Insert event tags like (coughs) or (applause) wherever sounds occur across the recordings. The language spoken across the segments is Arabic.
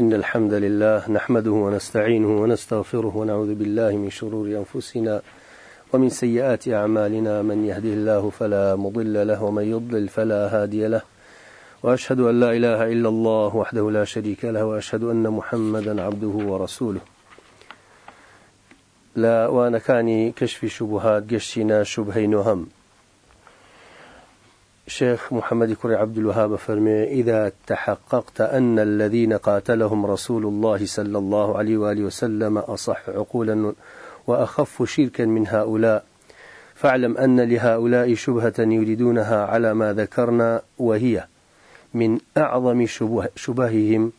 إن الحمد لله نحمده ونستعينه ونستغفره ونعوذ بالله من شرور أنفسنا ومن سيئات أعمالنا. من يهده الله فلا مضل له ومن يضلل فلا هادي له. وأشهد أن لا إله إلا الله وحده لا شريك له وأشهد أن محمدا عبده ورسوله. لا وأنا كاني كشف شبهات قشنا شبهي نهم شيخ محمد كري عبد الوهاب فرمي إذا تحققت أن الذين قاتلهم رسول الله صلى الله عليه وآله وسلم أصح عقولا وأخف شركا من هؤلاء فاعلم أن لهؤلاء شبهة يريدونها على ما ذكرنا وهي من أعظم شبه شبههم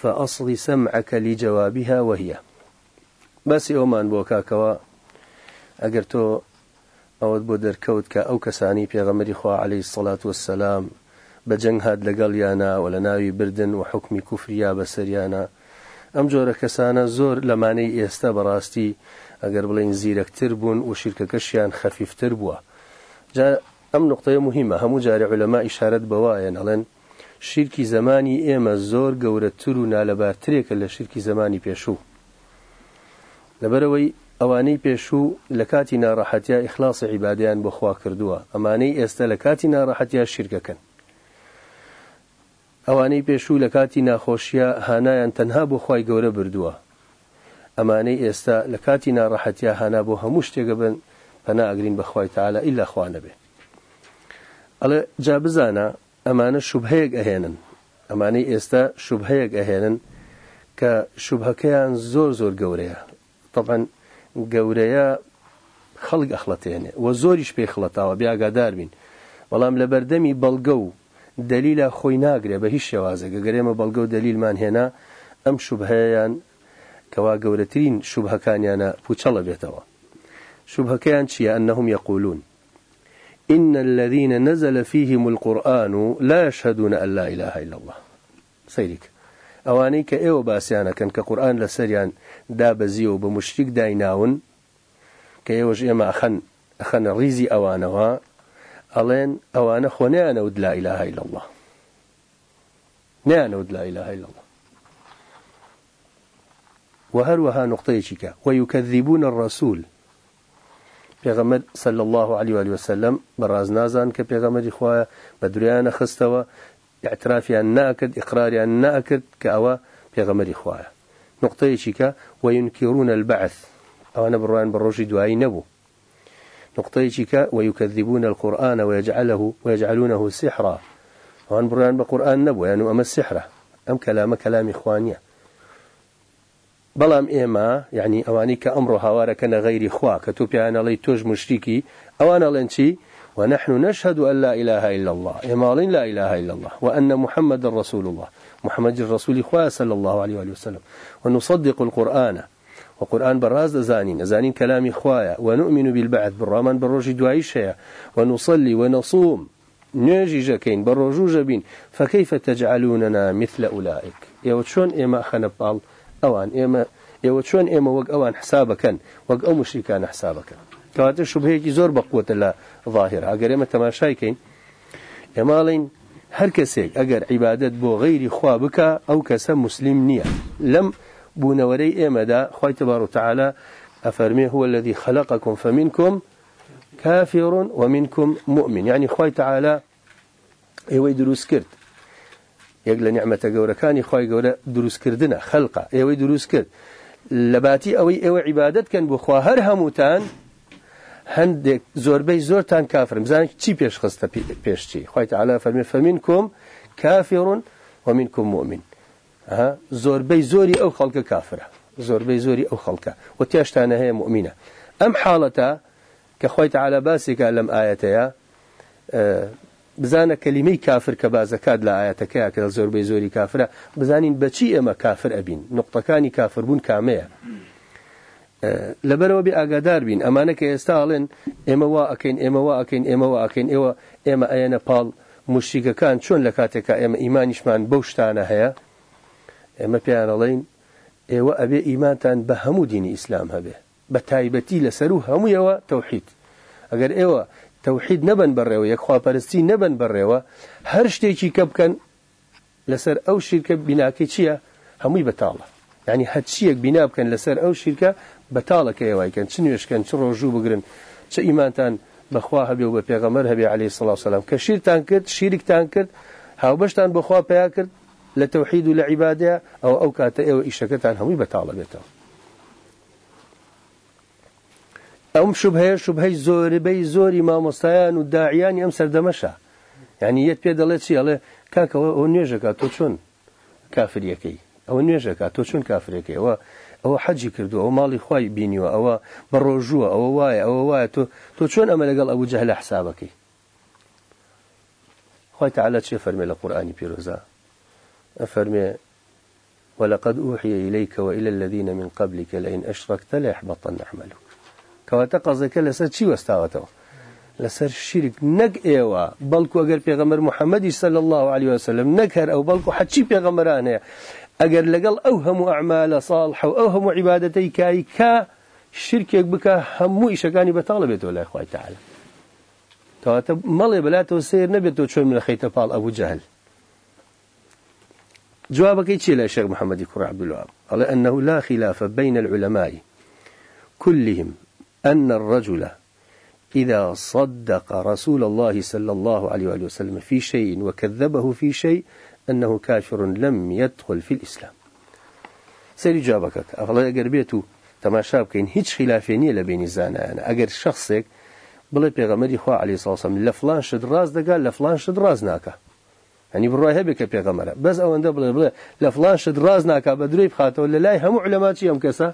فأصل سمعك لجوابها وهي. بس يومان بوكاكوا أقرتو ئەوەت بۆ دەرکەوت کە ئەو کەسانی پێغەمەری خوا عليهەی سڵات وسلام بە جەنگ هاات لەگەڵ یانە و لە ناوی بردن و حکمی کوفریا بەسەریانە ئەم جۆرە کەسانە زۆر لەمانەی ئێستا بەڕاستی ئەگەر بڵین زیرەکتر بوون و شیرکەکەشیان خەفیفتر بووە. ئەم نقطەیە مهمە هەموو جارێ علەما ئیشارەت بەوایە نەڵێن شیرکی زمانی ئێمە زۆر گەورەتر و نالەبارترێکە لە شیرکی زمانی پێشوو. لەبەرەوەی ئەوانەی پێشوو لە کاتی ناڕەحەتیا ئیخلاصی عیبادیان بۆ خوا کردووە. ئەمانەی ئێستا لە کاتی ناڕەحەتیا شیرکەکەن ئەوانەی پێشوو لە کاتی ناخۆشیە هانایان تەنها بۆ خی گەورە بردووە. ئەمانەی ئێستا لە کاتی ناڕەحەتیا هانا بۆ هەموو شتێگە بن پەنا ئەگرین بەخوای تاالە ئیلا خوانە بێ ئەڵێ جا بزانە ئەمانە شوبهەیەک ئەهێنن. ئەمانەی ئێستا شوبهەیەک ئەهێنن کە شوبهەکەیان زۆر زۆر گەورەیە. طبعا گەورەیە خەڵک ئەخڵەتێنێ و زۆریش پێی خڵەتاوە بیاگادار بین بەڵام لە بەردەمی بەڵگە و دلیلە خۆی ناگرێ بە هیچ شێوازەگە گەرێمە بەڵگە و دلیلمان هێنا ئەم شوبهەیەیان کەوا گەورەترین شوبهەکانیانە پوچەڵە بێتەوە. شوبهەکەیان چییە؟ ئەنهم يقولون إن الذين نزل فيهم القرآن لا يشهدون أن لا إله إلا الله. سيرك ئەوانەی کە ئێوە باسییانەکەن کە قورآن لە سەریان دابەزی و بە مشتێک دایناون کە ئێوەش ئێمە ئەخەن ئەخەنە ڕیزی ئەوانەوە ئەڵێن ئەوانە خۆنیانەوت لا إله إلا الله نیانەوت لا إله إلا الله وهروها نقطەیەکی کە ويكذبون الرسول. پێغەمەر صلى الله عليه وسلم بەڕاز نازان کە پێغەمەری خوایە بە دریانە خستەوە اعترافیان ناکرد ئقراریان ناکرد کە ئەوە پێغەمەری خوایە نقطەیەکی کە وينكرون البعث. ئەوانە بڕوان بە ڕۆژی دوایی نەبوو نقطەیەکی کە ويكذبون القرآن ويجعله ويجعلونه سحرا. ئەوان بڕیان بە قورآن نەبوو یان و ئەمە سحرە ئەم کەلامە کەلامی خوانیە بەڵام ئێمە یعنی ئەوانی کە ئەمڕۆ هاوارەکەنە غەیری خوا کە تۆ پیانەڵی تۆش مشتێکی ئەوانەڵێن چی ونحن نشهد أن لا إله إلا الله إمالين لا إله إلا الله وأن محمد رسول الله محمد الرسول خواه صلى الله عليه وآله وسلم. ونصدق القرآن. وقرآن براز زانين زانين كلام خوايا ونؤمن بالبعث بالرمان بالروج دعيشها ونصلي ونصوم. نيجي جاكين بالرجو جبين. فكيف تجعلوننا مثل أولئك؟ يوتشون إما خنبال أوان إما يوتشون إما وق أوان حسابكا وق أو مشركان حسابكا کەواتە شوبهەیەکی زۆر بەقوتە لە ظاهر ئەگەر ئێمە تەماشایکەین ئێماڵین هەر کەسێک ئەگەر عیبادت بۆ غەیری خوا بکە ئەو کەسە مسلیم نییە. لەم بوونەوەرەی ئێمەدا خی تبار و تعاالە هو الذي خلقكم فمنكم كافر ومنكم مؤمن. يعني خی تعاالە ئێوەی دروست کرد. یەک لە نیعممەتە گەورەکانی خی گەورە دروستکردنە خەلقا ئێوەی دروست کرد. لە باتی ئەوەی ئێوە عیبادەتکەن بخوا هەر هەمووتان هەندێک زۆربەی زۆرتان کافرم بزانین چی پێش خستە پێشچی خی تعالا فەرمی فەمین کۆم کافێڕون ومین کوم مؤمن. زۆربەی زۆری ئەو خەڵکە کافرە. زۆربەی زۆری ئەو خەڵکە. و تێشتانە هەیە مؤمنە. ئەم حاڵەتە کە خۆی تعالا باسێکە لەم ئاەتەیە بزانە کەلیمەی کافر کە بازەکات لە ئاەتەکەی کە زۆربەی زۆری کافرە. بزانین بەچی ئێمە کافر ئەبین. نقطەکانی کافربوون کامەیە. لەبەرەوە بێ ئاگادار بین. ئەمانە کە ئێستاڵێن ئێمە وا ئەکەین ئێمە وا ئەکەین ئێمە وا ئەکەین ئێوە ئێمە ئەیەنە پاڵ مشتیگەکان چۆن لە کاتێکە ئێمە ئیمانیشمان بەو شتانە هەیە؟ ئێمە پیانەڵین ئێوە ئەبێ ئیمانتان بە هەموو دینی ئیسلام هەبێ. بە تایبەتی لەسەر و هەموویەوە تەوحید. ئەگەر ئێوە تەوحید نەبن بەڕێوە یەکخواپەرستی نەبن بەڕێوە هەر شتێکی کە بکەن لەسەر ئەو شیرکە بیناکەی چییە؟ همي بتالة يعني هتشيك بناب كان لسر بەتاڵەکە ئێوایکەن چ نوێشکەن چ ڕۆژوو بگرن چ ئیمانتان بەخوا هەبێ و بە پێغەمەر هەبێ علی سڵاو سلام کە شیرتان کرد شیرکتان کرد هاوبەشتان بەخوا پیا کرد لە تەوحید و لە عیبادەیە ئەو ئەو کاتە ئێوە ئیشەکەتان هەمووی بەتاڵە بێتەوە. ئەم شوبهەیە شوبهەی زۆربەی زۆری مامۆستایان و داعیانی ئەم سەردەمەشە. یعنی یەت پێ دەڵێت چی ئەڵێ کاکەوە ئەو نوێژەکە تۆ چۆن کافریەکەی؟ ئەوە نوێژەکە تۆ چۆن کافرێکەوە أو أو حجي كردو أو مالي خواي بينيو أو بروجوا أو واي أو واي تو تو شون أمل قال أبو جهل حسابك خواي تعالى شيء فرمي القرآن بيروزا؟ أفرمي ولقد أوحي إليك وإلى الذين من قبلك لئن أشركت ليحبطن عملك. كواتا قصدك لسر چی وستاوتو لسر شرك نك إيوا. بلكو اگر پیغمبر محمد صلى الله عليه وسلم نكر أو بلكو حتشي اگر لقل أوهم أعمال وأوهم عبادتي كاي كا شركك بك همو إشكاني بطالبته الله إخوة تعالى. كواتا مالي بلاتو سير نبيتو شوي من خيطة بال أبو جهل. جوابك إيش يا شيخ محمد كرة عبد الوهاب. قال أنه لا خلاف بين العلماء كلهم أن الرجل إذا صدق رسول الله صلى الله عليه وآله وسلم في شيء وكذبه في شيء أنه كافر لم يدخل في الإسلام. سيري جابك أغلا أقر بيتو تماشا بكين هيج خلافينية لبين زانا أنا. أقر شخصك بڵێ پێغەمەری خوا علی ساسم لە فلان شت ڕاز دەگات لە فلان شت ڕاز ناکە هەنی بڕای هەبێ کە پێغەمەرە بەس ئەوەندە بڵێ بڵێ لە فلان شت ڕاز ناکە بە درێی بخاتەوە لە لای هەموو علەماچی ئەم کەسە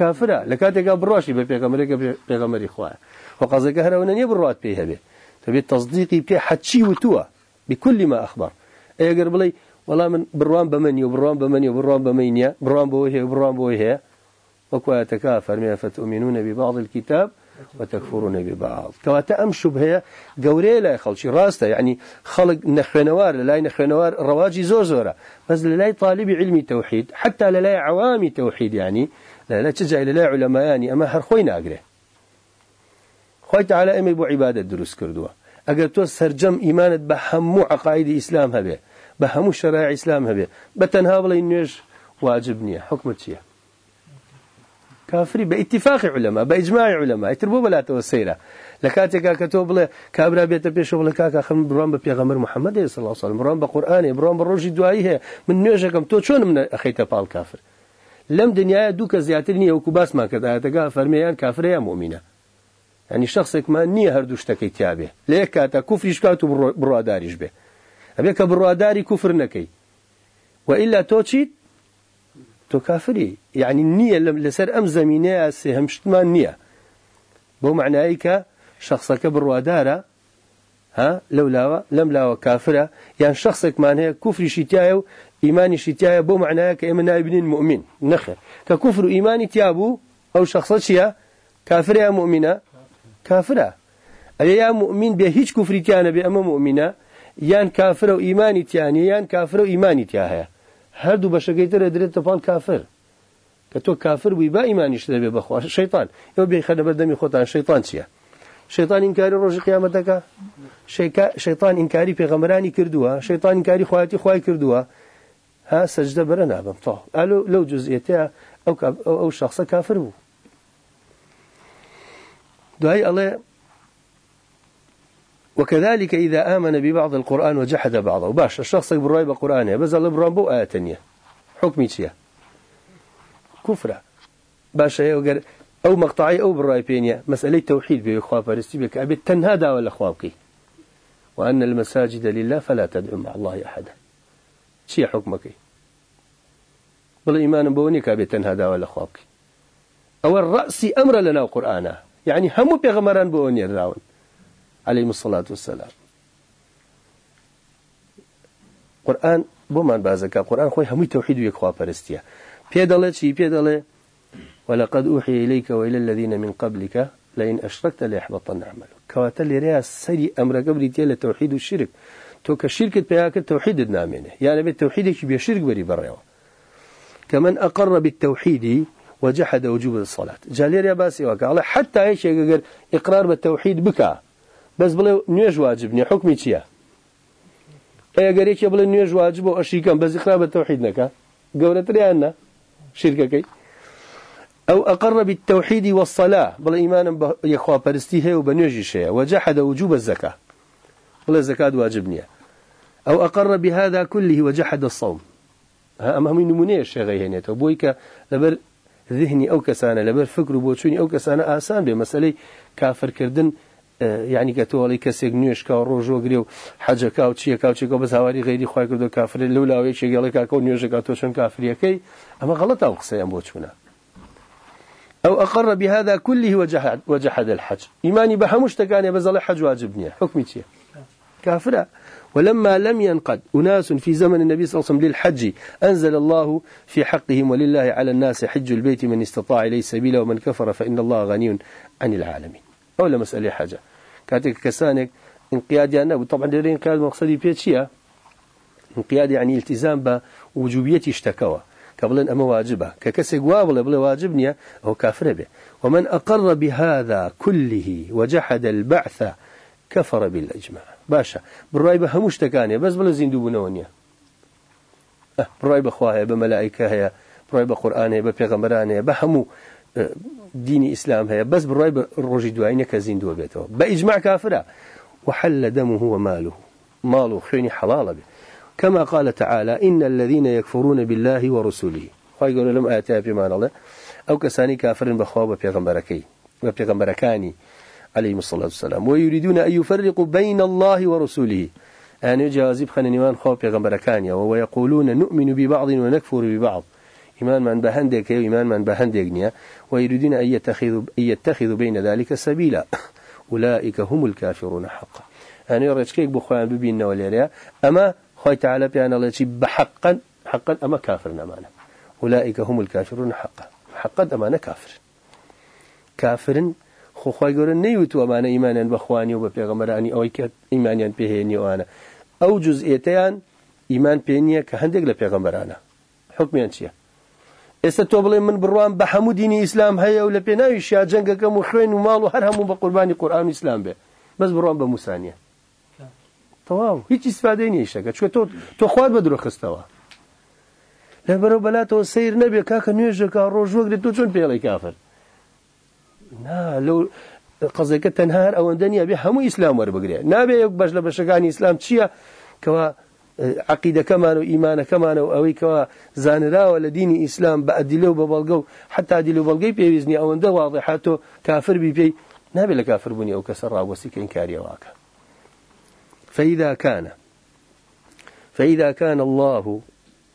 لكاتك برواشي بيغمرك بيغمري خواه وقصدك هنا نية بروات بيه به تبي تصديقي بيه حتشي وتوا؟ بكل ما أخبر. قرب لي والله من بروان بمني وبروان بمني وبروان بمينيا بروان بويه وبروان بويه وكوا يتكافر ما فتؤمنون ببعض الكتاب وتكفرون ببعض. كواتا أم شبهة قوري لا خلشي راسته. يعني خلق نخنوار لا نخنوار رواجي زوزورة بس لا طالب علمي توحيد حتى لا عوامي توحيد يعني. لا لا تجا إلى لا علماء أما هر خوينا أقره خوي تعالى أمي بو عبادة دروس بهمو شرائع إسلام هبه. بتنها بلا إنيش واجبني حكمتيا كافري باتفاق علماء بإجماع علماء. يتربوا بلا توسيرة. لكاتك كتب له كابرا بيت بيش ولا كاكا خم برام ببيغمر محمد صلى الله عليه وسلم. برام بقرآن برام بروج دعائه من نيجكم تو شون من أخيته بالكافر لم دنيا دوك زياترني وكباس ما كذا تجا فرميان كافر يا مؤمنة. يعني شخصك ما نية هردوش تكي تيابه ليك كاتا كفر يشكاتو برواداريش به. أبيك برواداري كفر نكي. وإلا توتشي تو كافري. يعني النية لسر أم زمينة سهمشت ما النية بو معنى أيك شخصك بروادارة ها لولا لم لا كافرة. يعني شخصك هي كفر شتايو إيماني شتايا بو معناه كإما نائبين مؤمن نخير. ككفر إيماني تيابو أو شخص شيا كافر يا مؤمنة؟ كافرة. أي يا مؤمن به هيج كفر تيانا بأما مؤمنة یان کافرە و ئیمانی تیانی یان کافرە و ئیمانی تیا هەیە. هەردوو بەشەکەی ترە درێتە پان کافر. کە تۆ کافر بووی با ئیمانیش دەبێ بەخوا شەیتان ئەو بێخەنە بەردەمی خۆتان. شەیتان چییە؟ شەیتان ئینکاری ڕۆژی قیامەتەکە؟ شەیتان ئینکاری پێغەمەرانی کردووە. شەیتان ئینکاری خواەتی خوای کردووە. ها سەجدە بەرە نابم. تا ئەلو لەو جزئێتەیە ئەو شخصە کافر بوو. دوای ئەڵێ وكذلك إذا آمن ببعض القرآن وجحد بعضه. باش الشخص بالرأي بقرآنه بس الله بران بو آية تانية. حكمي تيا كفرة باش يوجر أو مقطعي أو بالرأي بينيا مسألة توحيد بإخوة فارستي بك أبي تنهادا ولا أخوابك وأن المساجد لله فلا تدعو مع الله أحدا. چی حکمەکەی بڵێ ئیمانم بۆ نیە کابێت تەنها داوا لە خوابکە ئەوە ڕأسی ئەمرە لە ناو قورآانە یعنی هەموو پێغەمەران بۆ نێراون عليه الصلاة والسلام قورآن خۆی هەمووی تەوحید و یەکخوا پەرستیە پێ دەڵێ چی؟ پێ دەڵێ ولقد أوحي إليك وإلى الذين من قبلك لئن أشركت ليحبطن عملك. كواتا لريا سري أمر قبل تيلا توحيد الشرك تو كشركة بياك التوحيد النامنة يعني بالتوحيد بيشرك بري بريوا كمن أقر بالتوحيد وجحد وجوب الصلاة. جالير يا باسي وقال حتى إيش يقول إقرار بالتوحيد بكا بس بلا نيج واجبني حكمي تيا اي قال إيش بلا نيج واجب واشيكم بس إقرار بالتوحيد نكا قولة شركة كي أو أقر بالتوحيد والصلاة بل إيمانا يخوى برستيه وبنيجي شيء وجحد وجوب الزكاة ولا الزكاة واجبني أو أقر بهذا كله وجحد الصوم. أما هم نمونية الشيء غيهنيته بويك لبر ذهني أو كسانة لبر فكر بوشوني أو كسانة آسان بمسألة كافر كردن يعني كتولي كسيك نيوش كاو روجو غريو حاجة كاو تشي كاو تشي كاو بس هواري غيري خواهي كردو كافر لولا ويشي قال كاو نيوش كاو توشن كافر يكي أما غلط أو قصيان بوشونا أو أقر بهذا كله وجحد, وجحد الحج. إيماني بحمش تكاني بزل الحج واجبني حكمي تيه كافرة ولما لم ينقد أناس في زمن النبي صلى الله عليه وسلم للحج أنزل الله في حقهم ولله على الناس حج البيت من استطاع إليه سبيلا ومن كفر فإن الله غني عن العالمين. أولا مسألة حاجة. كاتك كسانك انقياد يعني طبعا ديرين انقياد مقصدي بيتشيا انقياد يعني التزام بوجوبية اشتكوا قبل أما واجبة. ككسي قوابل بلا واجبني أو كافر به. ومن أقر بهذا كله وجحد البعث كفر بالإجماع. باشا. بالرأي بهموش تكاني بس بلا زين دوبنونيا أه بالرأي بخواه بملائكة هي. بالرأي بقرآن هي ببيغمران هي بهمو. أه، ديني إسلام هي بس بالرأي بالرجي دوائنة كزين دو بيته بإجماع كافرة وحل دمه وماله. ماله خيني حلال به كما قال تعالى إن الذين يكفرون بالله ورسوله. يقول لهم آتها في مان الله أو كساني كافر بخواب بيغمبركي وبيغمبركاني عليه الصلاة والسلام ويريدون أن يفرقوا بين الله ورسوله. أن جوازيب خان إيمان خواب بيغمبركاني ويقولون نؤمن ببعض ونكفر ببعض. إيمان من بهندك وإيمان من بهندك ويريدون أن يتخذوا, أن يتخذوا بين ذلك سبيلا. (coughs) أولئك هم الكافرون حقا. أنا يرجكيك بخوان ببين وليريا أما خوي تعالى بيان الله بحقا حقا أما كافر أمانة أولئك هم الكافرون حقا. حقا أمانة كافر. كافر خو خوي يقول نيوت أمانة إيمانا بخواني وببيغمراني أو إيمانيا بهيني وأنا. أو جزئيتيان إيمان بينيا كهندق لبيغمبرانا حكميان شيء ئێستا تۆ بڵێ من بڕوان بە هەموو دینی ئیسلام هەیە و لە پێناوی شیا جەنگەکەم و خوێن و ماڵ و هەر هەموو بە قوربانی قورآن ئیسلام بێ. بەس بڕوان بە موسانیە. تەواو. هیچ ئیسفادەی نیشەکە چێ تۆ تۆ خوارد بە درۆخستەوە. لە بەرەو بەلاتەوە سیر نەبێ. کاکە نوێژەکە ڕۆژوەگرێت تۆ چۆن پێڵی کافر؟ نا لەو قەزەکە تەنها هەر ئەوەندە نیە بێ هەموو ئیسلام وەربگرێ. نابێ یەک بەش لە بەشەکانی ئیسلام چییە؟ کەوا عقيدة كمان وإيمان كمان أو كوا زانرا ولا دين إسلام بأدلو ببلغو حتى أدلو بلغي بيوزني أو عنده واضحاته كافر بي بي. نابل كافر بني أو كسر وسيك إنكاري واكا فإذا كان فإذا كان الله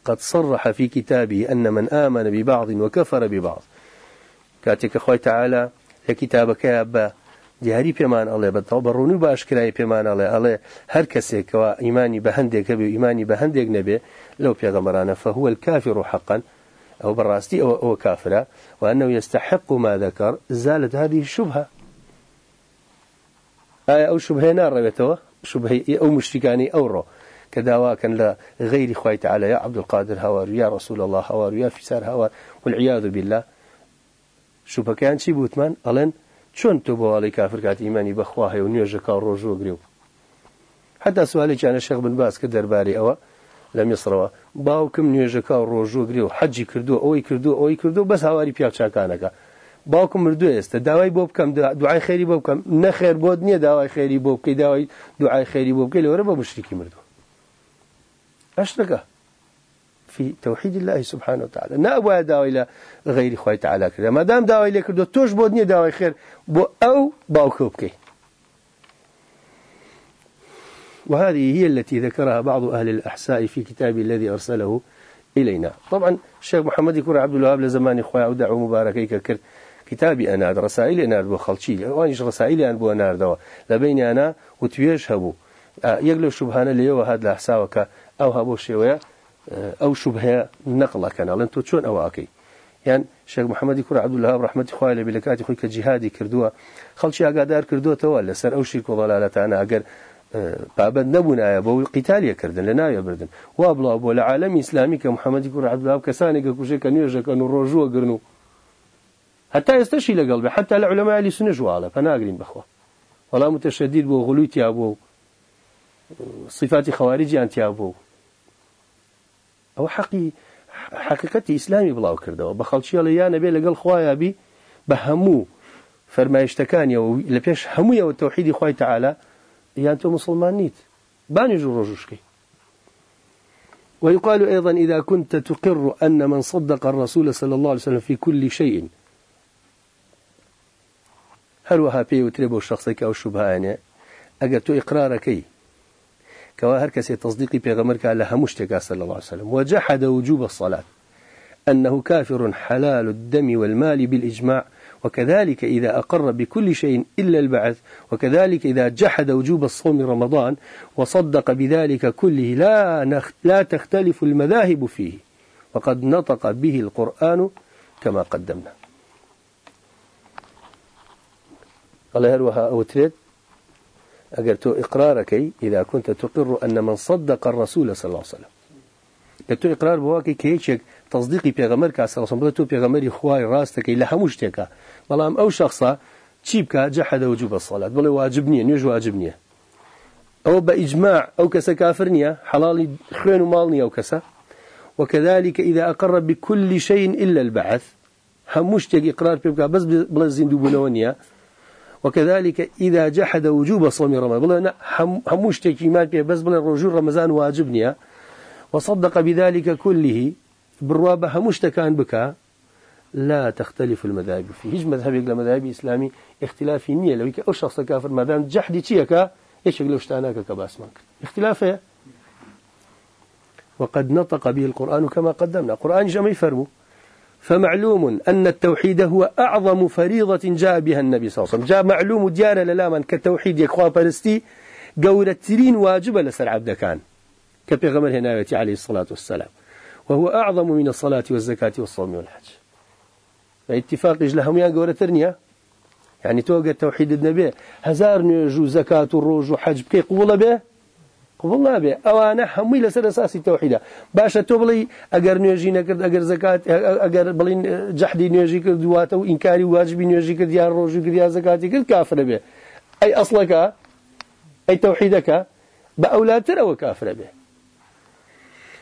قد صرح في كتابه أن من آمن ببعض وكفر ببعض. كاتك أخوي تعالى لكتابك يا أبا دیاری پێمان ئەڵێ بەتەوە بەڕوونی باشکرایی پێمان ئەڵێ. ئەڵێ هەر کەسێکەوە ئیمانی بە هەندێکە بێ ئیمانی بە هەندێک نەبێ لەو پێغەمەرانە فهو الكافر حقا أو بالراستي أو, أو كافرة وأنه يستحق ما ذكر زالت هذه الشبهة. آية أو شبهة نار ربيتوا شبهة أو مشركاني أو رو كداوا كان غير خوي تعالى يا عبد القادر هوار يا رسول الله هوار يا فسار هوار والعياذ بالله. شبهة كان شي بوتمان ألن چۆن تۆ بۆ واڵی کافر کات ئیمانی بەخوا هەیە و نوێژەکە ڕۆژۆ گرێ و حتا سوالی شەخ بن باس کە دەربارەی ئەوە لە میسرەوە باوکم نوێژەکە ڕۆژۆ گرێ و حەجی کردو ئەوەی کردو ئەوەی کردو بەس هاواری پیاچکانەکە باوکم مردو ئێستا داوای بۆ بکەم دوعای خێری بۆ بکەم. نەخێر بۆت نییە داوای خێری بۆ بکەی داوای دوعای خێری بۆ بکەی لەوەرە بە مشتێکی مردو ئەشتەکە في توحيد الله سبحانه وتعالى. نأبوا داوي إلى غير خوي تعالى كذا ما دام داوي إلى كذا توش بودني داوي خير بو أو باوكوبكي وهذه هي التي ذكرها بعض أهل الأحساء في كتاب الذي أرسله إلينا. طبعا الشيخ محمد يكون عبد الوهاب لزمان إخوة ودعو مباركي ككر كتابي أنا رسائلي أنا بو خلشي. وانيش رسائلي أنا بو أنا دوا لبيني أنا وتويش هبو. يقلو شبهانا ليو هذا الأحساء أو هبو شوية. ئەو شوب هەیە نەقڵەکەناڵێن تۆ چۆن ئەوواکەی یان شێک محەممەدی کوور عبدولله ڕحمەتی خوای لە بلکاتی خۆی کە جیهادی کردووە خەڵکی ئاگادار کردوتەوە لەسەر ئەو شیر کۆڵالالەتانە ئەگەر پابەت نەبوونایە بەوەی قیتالیەکردن لە ناوێ بردن. وا بڵاو بۆ لە عالەمی ئسلامی کە محەممەدی کوور عبدلاب کەسانێکە کوژێکە نوێژەکەن و ڕۆژوە گرن و هەتا ئێستاشی لەگەڵ بێ حتا لە علەمایلی سنەژواڵە پەناگرین بخوا. وەڵام متەشەدید بۆ غلووتیا بۆ و صفاتی خەواریجییان تیا بوو. أو حقي حقيقة إسلامي بلاو كردوا بخلشي يا نبي لقل خوايا بي بهمو فرمايشتكان يو لبيش همو يو التوحيد خواي تعالى يا أنتم مسلمان نيت باني جو رجوشكي ويقال أيضا إذا كنت تقر أن من صدق الرسول صلى الله عليه وسلم في كل شيء. هل وها بي وتربو الشخصي أو يعني أقرت إقراركي كوا هركس تصديقي بيغمرك على همشتك صلى الله عليه وسلم. وجحد وجوب الصلاة. أنه كافر حلال الدم والمال بالإجماع وكذلك إذا أقر بكل شيء إلا البعث وكذلك إذا جحد وجوب الصوم رمضان وصدق بذلك كله لا, نخ لا تختلف المذاهب فيه. وقد نطق به القرآن كما قدمنا. قال هل أوتريد أقرت إقرارك إذا كنت تقر أن من صدق الرسول صلى الله عليه وسلم. قلت إقرار بواكي كيشك تصديقي بيغمر كاسر صلى الله بيغمر إخوائي راستك إلا همشتك بلام أو شخصا تشيبك جحد وجوب الصلاة بل واجبني نيج واجبني. أو بإجماع أو كسا كافرنيا حلال خوين مالني أو كسا. وكذلك إذا أقر بكل شيء إلا البعث همشتك إقرار بيبكى بس بلا زندوبونونيا وكذلك إذا جحد وجوب صوم رمضان. بلا هموش تكيمات بيه بس بلا رجوع رمضان واجبني وصدق بذلك كله بالروابة هموش تكان بك لا تختلف المذاهب فيه. هيج مذهب يقل مذاهب إسلامي اختلاف نية لو أو شخص كافر ما دام جحدي تيكا إيش يقول؟ اشتاناك كباسمك اختلافه. وقد نطق به القرآن كما قدمنا. القرآن جمع يفرمو. فمعلوم أن التوحيد هو أعظم فريضة جاء بها النبي صلى الله عليه وسلم. جاء معلوم ديار للاما كالتوحيد يكخوا قولة ترين واجبة لسر عبد كان كبيغمر هنا عليه الصلاة والسلام. وهو أعظم من الصلاة والزكاة والصوم والحج. فاتفاق لهم يا قولة ترنيا؟ يعني توقع توحيد النبي هزار نيجو زكاة الروج وحج بكي قبول به؟ قبول نابێ ئەوانە هەمووی لەسەر ئەساسی تەوحیدا. باشە تۆ بڵی ئەگەر نوێژی نەکرد ئەگەر زکات ئەگەر بڵین جەحدی نوێژی کرد دواتە و ئینکاری واجبی نوێژی کرد یان ڕۆژی کرد یا زکاتی کرد کافرە بێ. ئەی ئەسڵەکە ئەی تەوحیدەکە بە ئەولاترەوە کافرە بێ.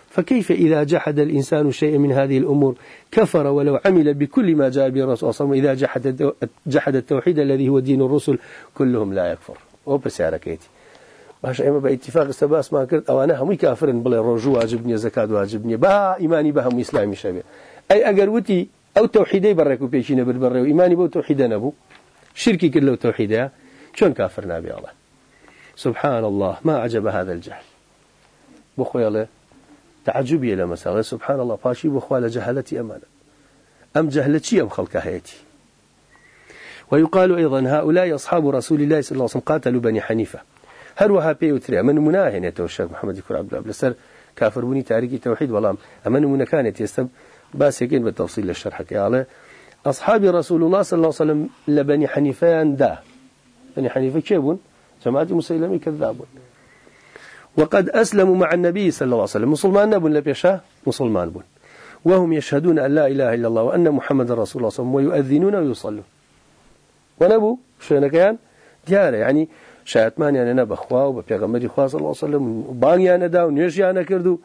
فكيف إذا جحد الإنسان شيئا من هذه الأمور كفر ولو عمل بكل ما جاء به الرسول صلى الله عليه وسلم إذا جحد, التوحيد الذي هو دين الرسل كلهم لا يكفر. وبس يا ركيتي. باش ئێمە بە ئیتفاق ئستا باسمان کرد ئەوانە هەمووی کافرن بڵێ ڕۆژوو واجب نییە زکات واجب با ئیمانی بە هەموو ئیسلامی شەبێ ئەی ئەگەر وتی ئەو تەوحیدەی بەڕێک و پێشینە بر بەڕێ و ئیمانی کرد لەو تەوحیدەیە چۆن کافر نابێ الله؟ سبحان الله ما عجب هذا الجهل. بخويا تعجبي لما مسألة. سبحان الله باشي بخوا لجهلتي أمانة. أم جهلتي أم خلق هيتي؟ ويقال أيضا هؤلاء أصحاب رسول الله صلى الله عليه وسلم قاتلوا بني حنيفة. هەروەها پێ وترێ ئەمە نموناهێنێتەوە شەر کوور عبد لەسەر کافربوونی تاریکی تەوحید بەڵام ئەمە نمونونەکانێت ئێستا باسێکین بە تەفسیل لە شەرحەکەیاڵێ أصحاب رسول الله صلى الله عليه وسلم لبني حنيفان دا. بني حنيفة كيبون جماعة مسيلمة كذابون وقد أسلموا مع النبي صلى الله عليه وسلم. مسلمان نبون لبيشا مسلمان بون وهم يشهدون أن لا إله إلا الله وأن محمد رسول الله صلى الله عليه وسلم ويؤذنون ويصلون. ونبو شو كان ديارة يعني شاتمانیان بخوا وبيغمر خوا صلى الله عليه وسلم بانيان دا ونيجيان كردو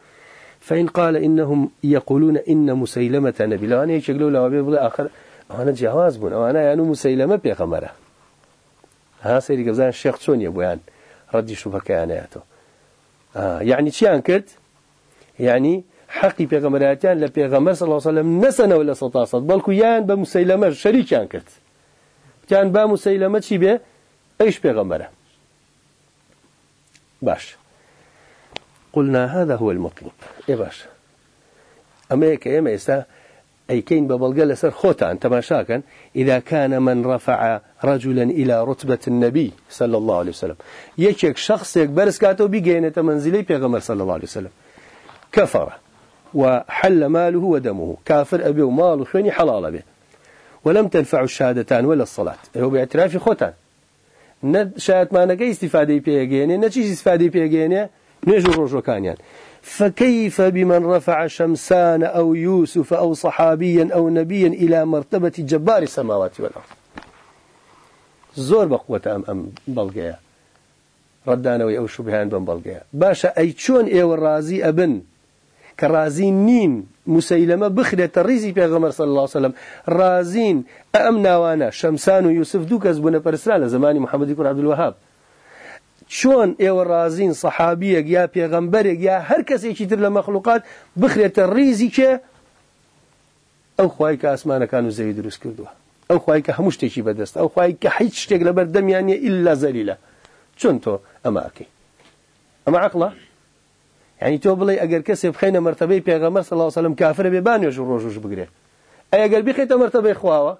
فإن قال إنهم يقولون إن مسيلمة نبي لو أنا يشغلوا لو أبي آخر أنا جواز بون أنا يعني مسيلمة بيغمرة ها سيدي قبزان الشيخ شون يبويان ردي شو بكياناته آه يعني شيان كرت يعني حقي بيغمراتيان لبيغمر صلى الله عليه وسلم نسنا ولا سطاصد بلكو يان بمسيلمة شريكان كرت كان بمسيلمة شي بيه إيش بيغمره باش. قلنا هذا هو المطلوب. إيه باش؟ أما هيك إما أي كين ببلغة لسر خوتان تماشاكا إذا كان من رفع رجلا إلى رتبة النبي صلى الله عليه وسلم. يشك شخص يكبرس كاتو بيجينة منزلي بيغمر صلى الله عليه وسلم. كفر وحل ماله ودمه. كافر أبي وماله شوني حلال به ولم تنفع الشهادتان ولا الصلاة. هو باعتراف خوتان شایەتمانەکەی استفادەی پێگەێنێ نەچیش استفادەی پێگەێنێ نوێژ و ڕۆژەکانیان. فكيف بمن رفع شمسان أو يوسف أو صحابيا أو نبيا إلى مرتبة جبار السماوات والأرض؟ زور بقوة أم أم بلغيا ردانا وي أو شبهان بن بلغيا باشا أي چون إيو الرازي أبن كرازين نين مسيلمة بخرة الرزي بيغمر صلى الله وسلم. رازين أمنا وأنا شمسان ويوسف دوكز بنا برسلالة زماني محمد يكون عبد الوهاب. چۆن ئێوە رازین سەحابیەک یا پێغەمبەرێک یا هەر کەسێکی تر لە مەخلوقات بخرێتە ڕیزی کێ ئەو خی کە ئاسمانەکان و زەوی دروست کردووە. ئەو خی کە هەموو شتێکی بەدەست. ئەو خی کە هیچ شتێک لەبەر دەمیانە ئللا زەلیلە. چۆن تۆ يعني تو بڵێ ئەگەر مرتبەی پێغەمەر صلی الله عليه وسلم کافرە بێ بانێژ و ڕۆژوش بگرێ. ئەگەر بخێتە مرتبەی خواوە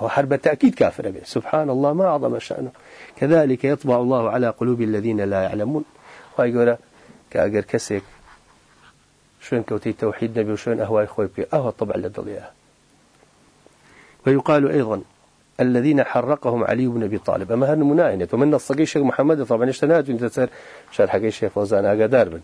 هو حرب تأكيد كافر به سبحان الله ما أعظم شأنه. كذلك يطبع الله على قلوب الذين لا يعلمون. ويقول كأجر كسك شون كوتي توحيد نبي وشون أهواي خوي بي أهو طبع لدليا ويقال أيضا الذين حرقهم علي بن أبي طالب. أما هذا مناينة ومن الصقي شيخ محمد طبعا اشتنات وانت تصير شرح حقي شيخ فوزان أقدار بن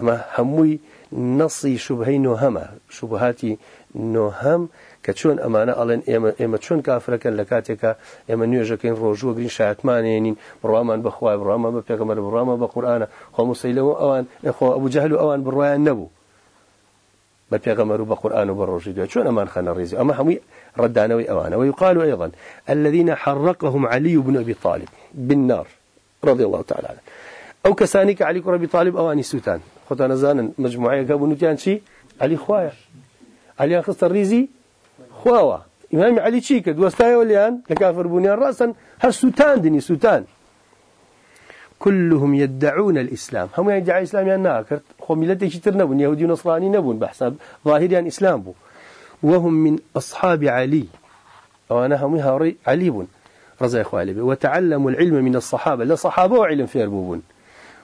أما هموي نصي شبهي نوهمة شبهاتي نوهم. کە چۆن ئەمانە ئەڵێن ئێمە ئێمە چۆن کافرەکەن لە کاتێکە ئێمە نوێژەکەین ڕۆژوە گرین شایەتمانێنین بڕوامان بەخوای بڕامە بە پێغەمەر بڕامە بە قورآانە خۆموسیلەوە ئەوان خۆ ئەبوو جەهل بە پێغەمەر و بە قورآن و بە ڕۆژی دوێ چۆن ئەمان خەنە ڕێزی ئەمە هەمووی ڕدانەوەی ئەوانە ويقال أيضا الذين حرقهم علي بن أبي طالب بالنار رضي الله تعالى عنه أو كسانيك علي بن أبي طالب أواني سوتان. خطانا زانا مجموعة قابوا نتيان شي علي خوايا علي خص الريزي خواوە ئیمامی علی چی کرد وەستایەوە لیان لە کافربوونیان ڕاستن هەر سووتاندنی سووتان كلهم يدعون الإسلام. هم يدعي الإسلام يعني ناكرت خو كتير نبون يهودي ونصراني نبون بحسب ظاهر يعني إسلام بو. وهم من أصحاب علي. وأنا هم هاري علي بون. رضي إخوالي وتعلموا العلم من الصحابة. لا صحابة وعلم في أربوبون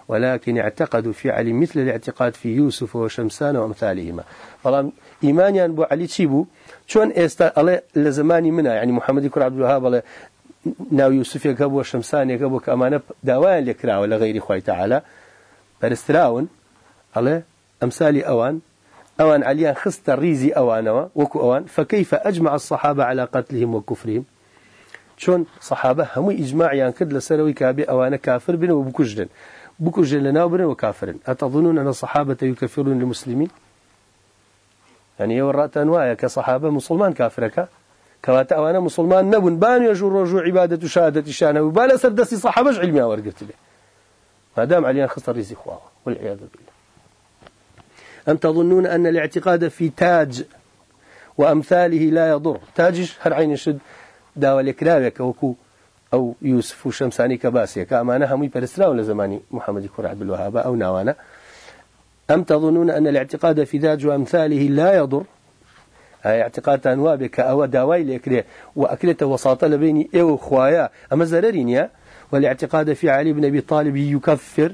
ولكن اعتقدوا في علي مثل الاعتقاد في يوسف وشمسان وأمثالهما. طالما إيمانيا بو علي تشيبو شون إستا الله لزماني منا يعني محمد كر عبد الوهاب ناو يوسف يكبو وشمسان يكبو كأمانة داوان لكرا ولا غير خوي تعالى. برستراون الله أمثالي أوان. أوان عليان خست الريزي أوانوا وكو أوان. فكيف أجمع الصحابة على قتلهم وكفرهم؟ شون صحابة هم إجماع كد لسروي كابي أوانا كافر بنا وبكجدن بكجدن لنا وبنا وكافرين أتظنون أن الصحابة يكفرون المسلمين يعني يورأت أنواع كصحابة مسلمان كافرك كوات أوانا مسلمان نبون بان يجور رجوع عبادة شهادة شانه وبالا سردسي صحابة علمي ورقت له. ما دام علينا خسر رزق خواه والعياذ بالله. أم تظنون أن الاعتقاد في تاج وأمثاله لا يضر؟ تاج هر عين شد داوى الإكرامك وكو أو يوسف وشمساني كباسية. كأمانة همي برسلاو لزماني محمد كور عبد الوهاب أو ناوانا. أم تظنون أن الاعتقاد في ذات وأمثاله لا يضر؟ اعتقاد أنوابك أو داوي لأكله وأكلته وساطة لبيني إيو خوايا أما زررين والاعتقاد في علي بن أبي طالب يكفر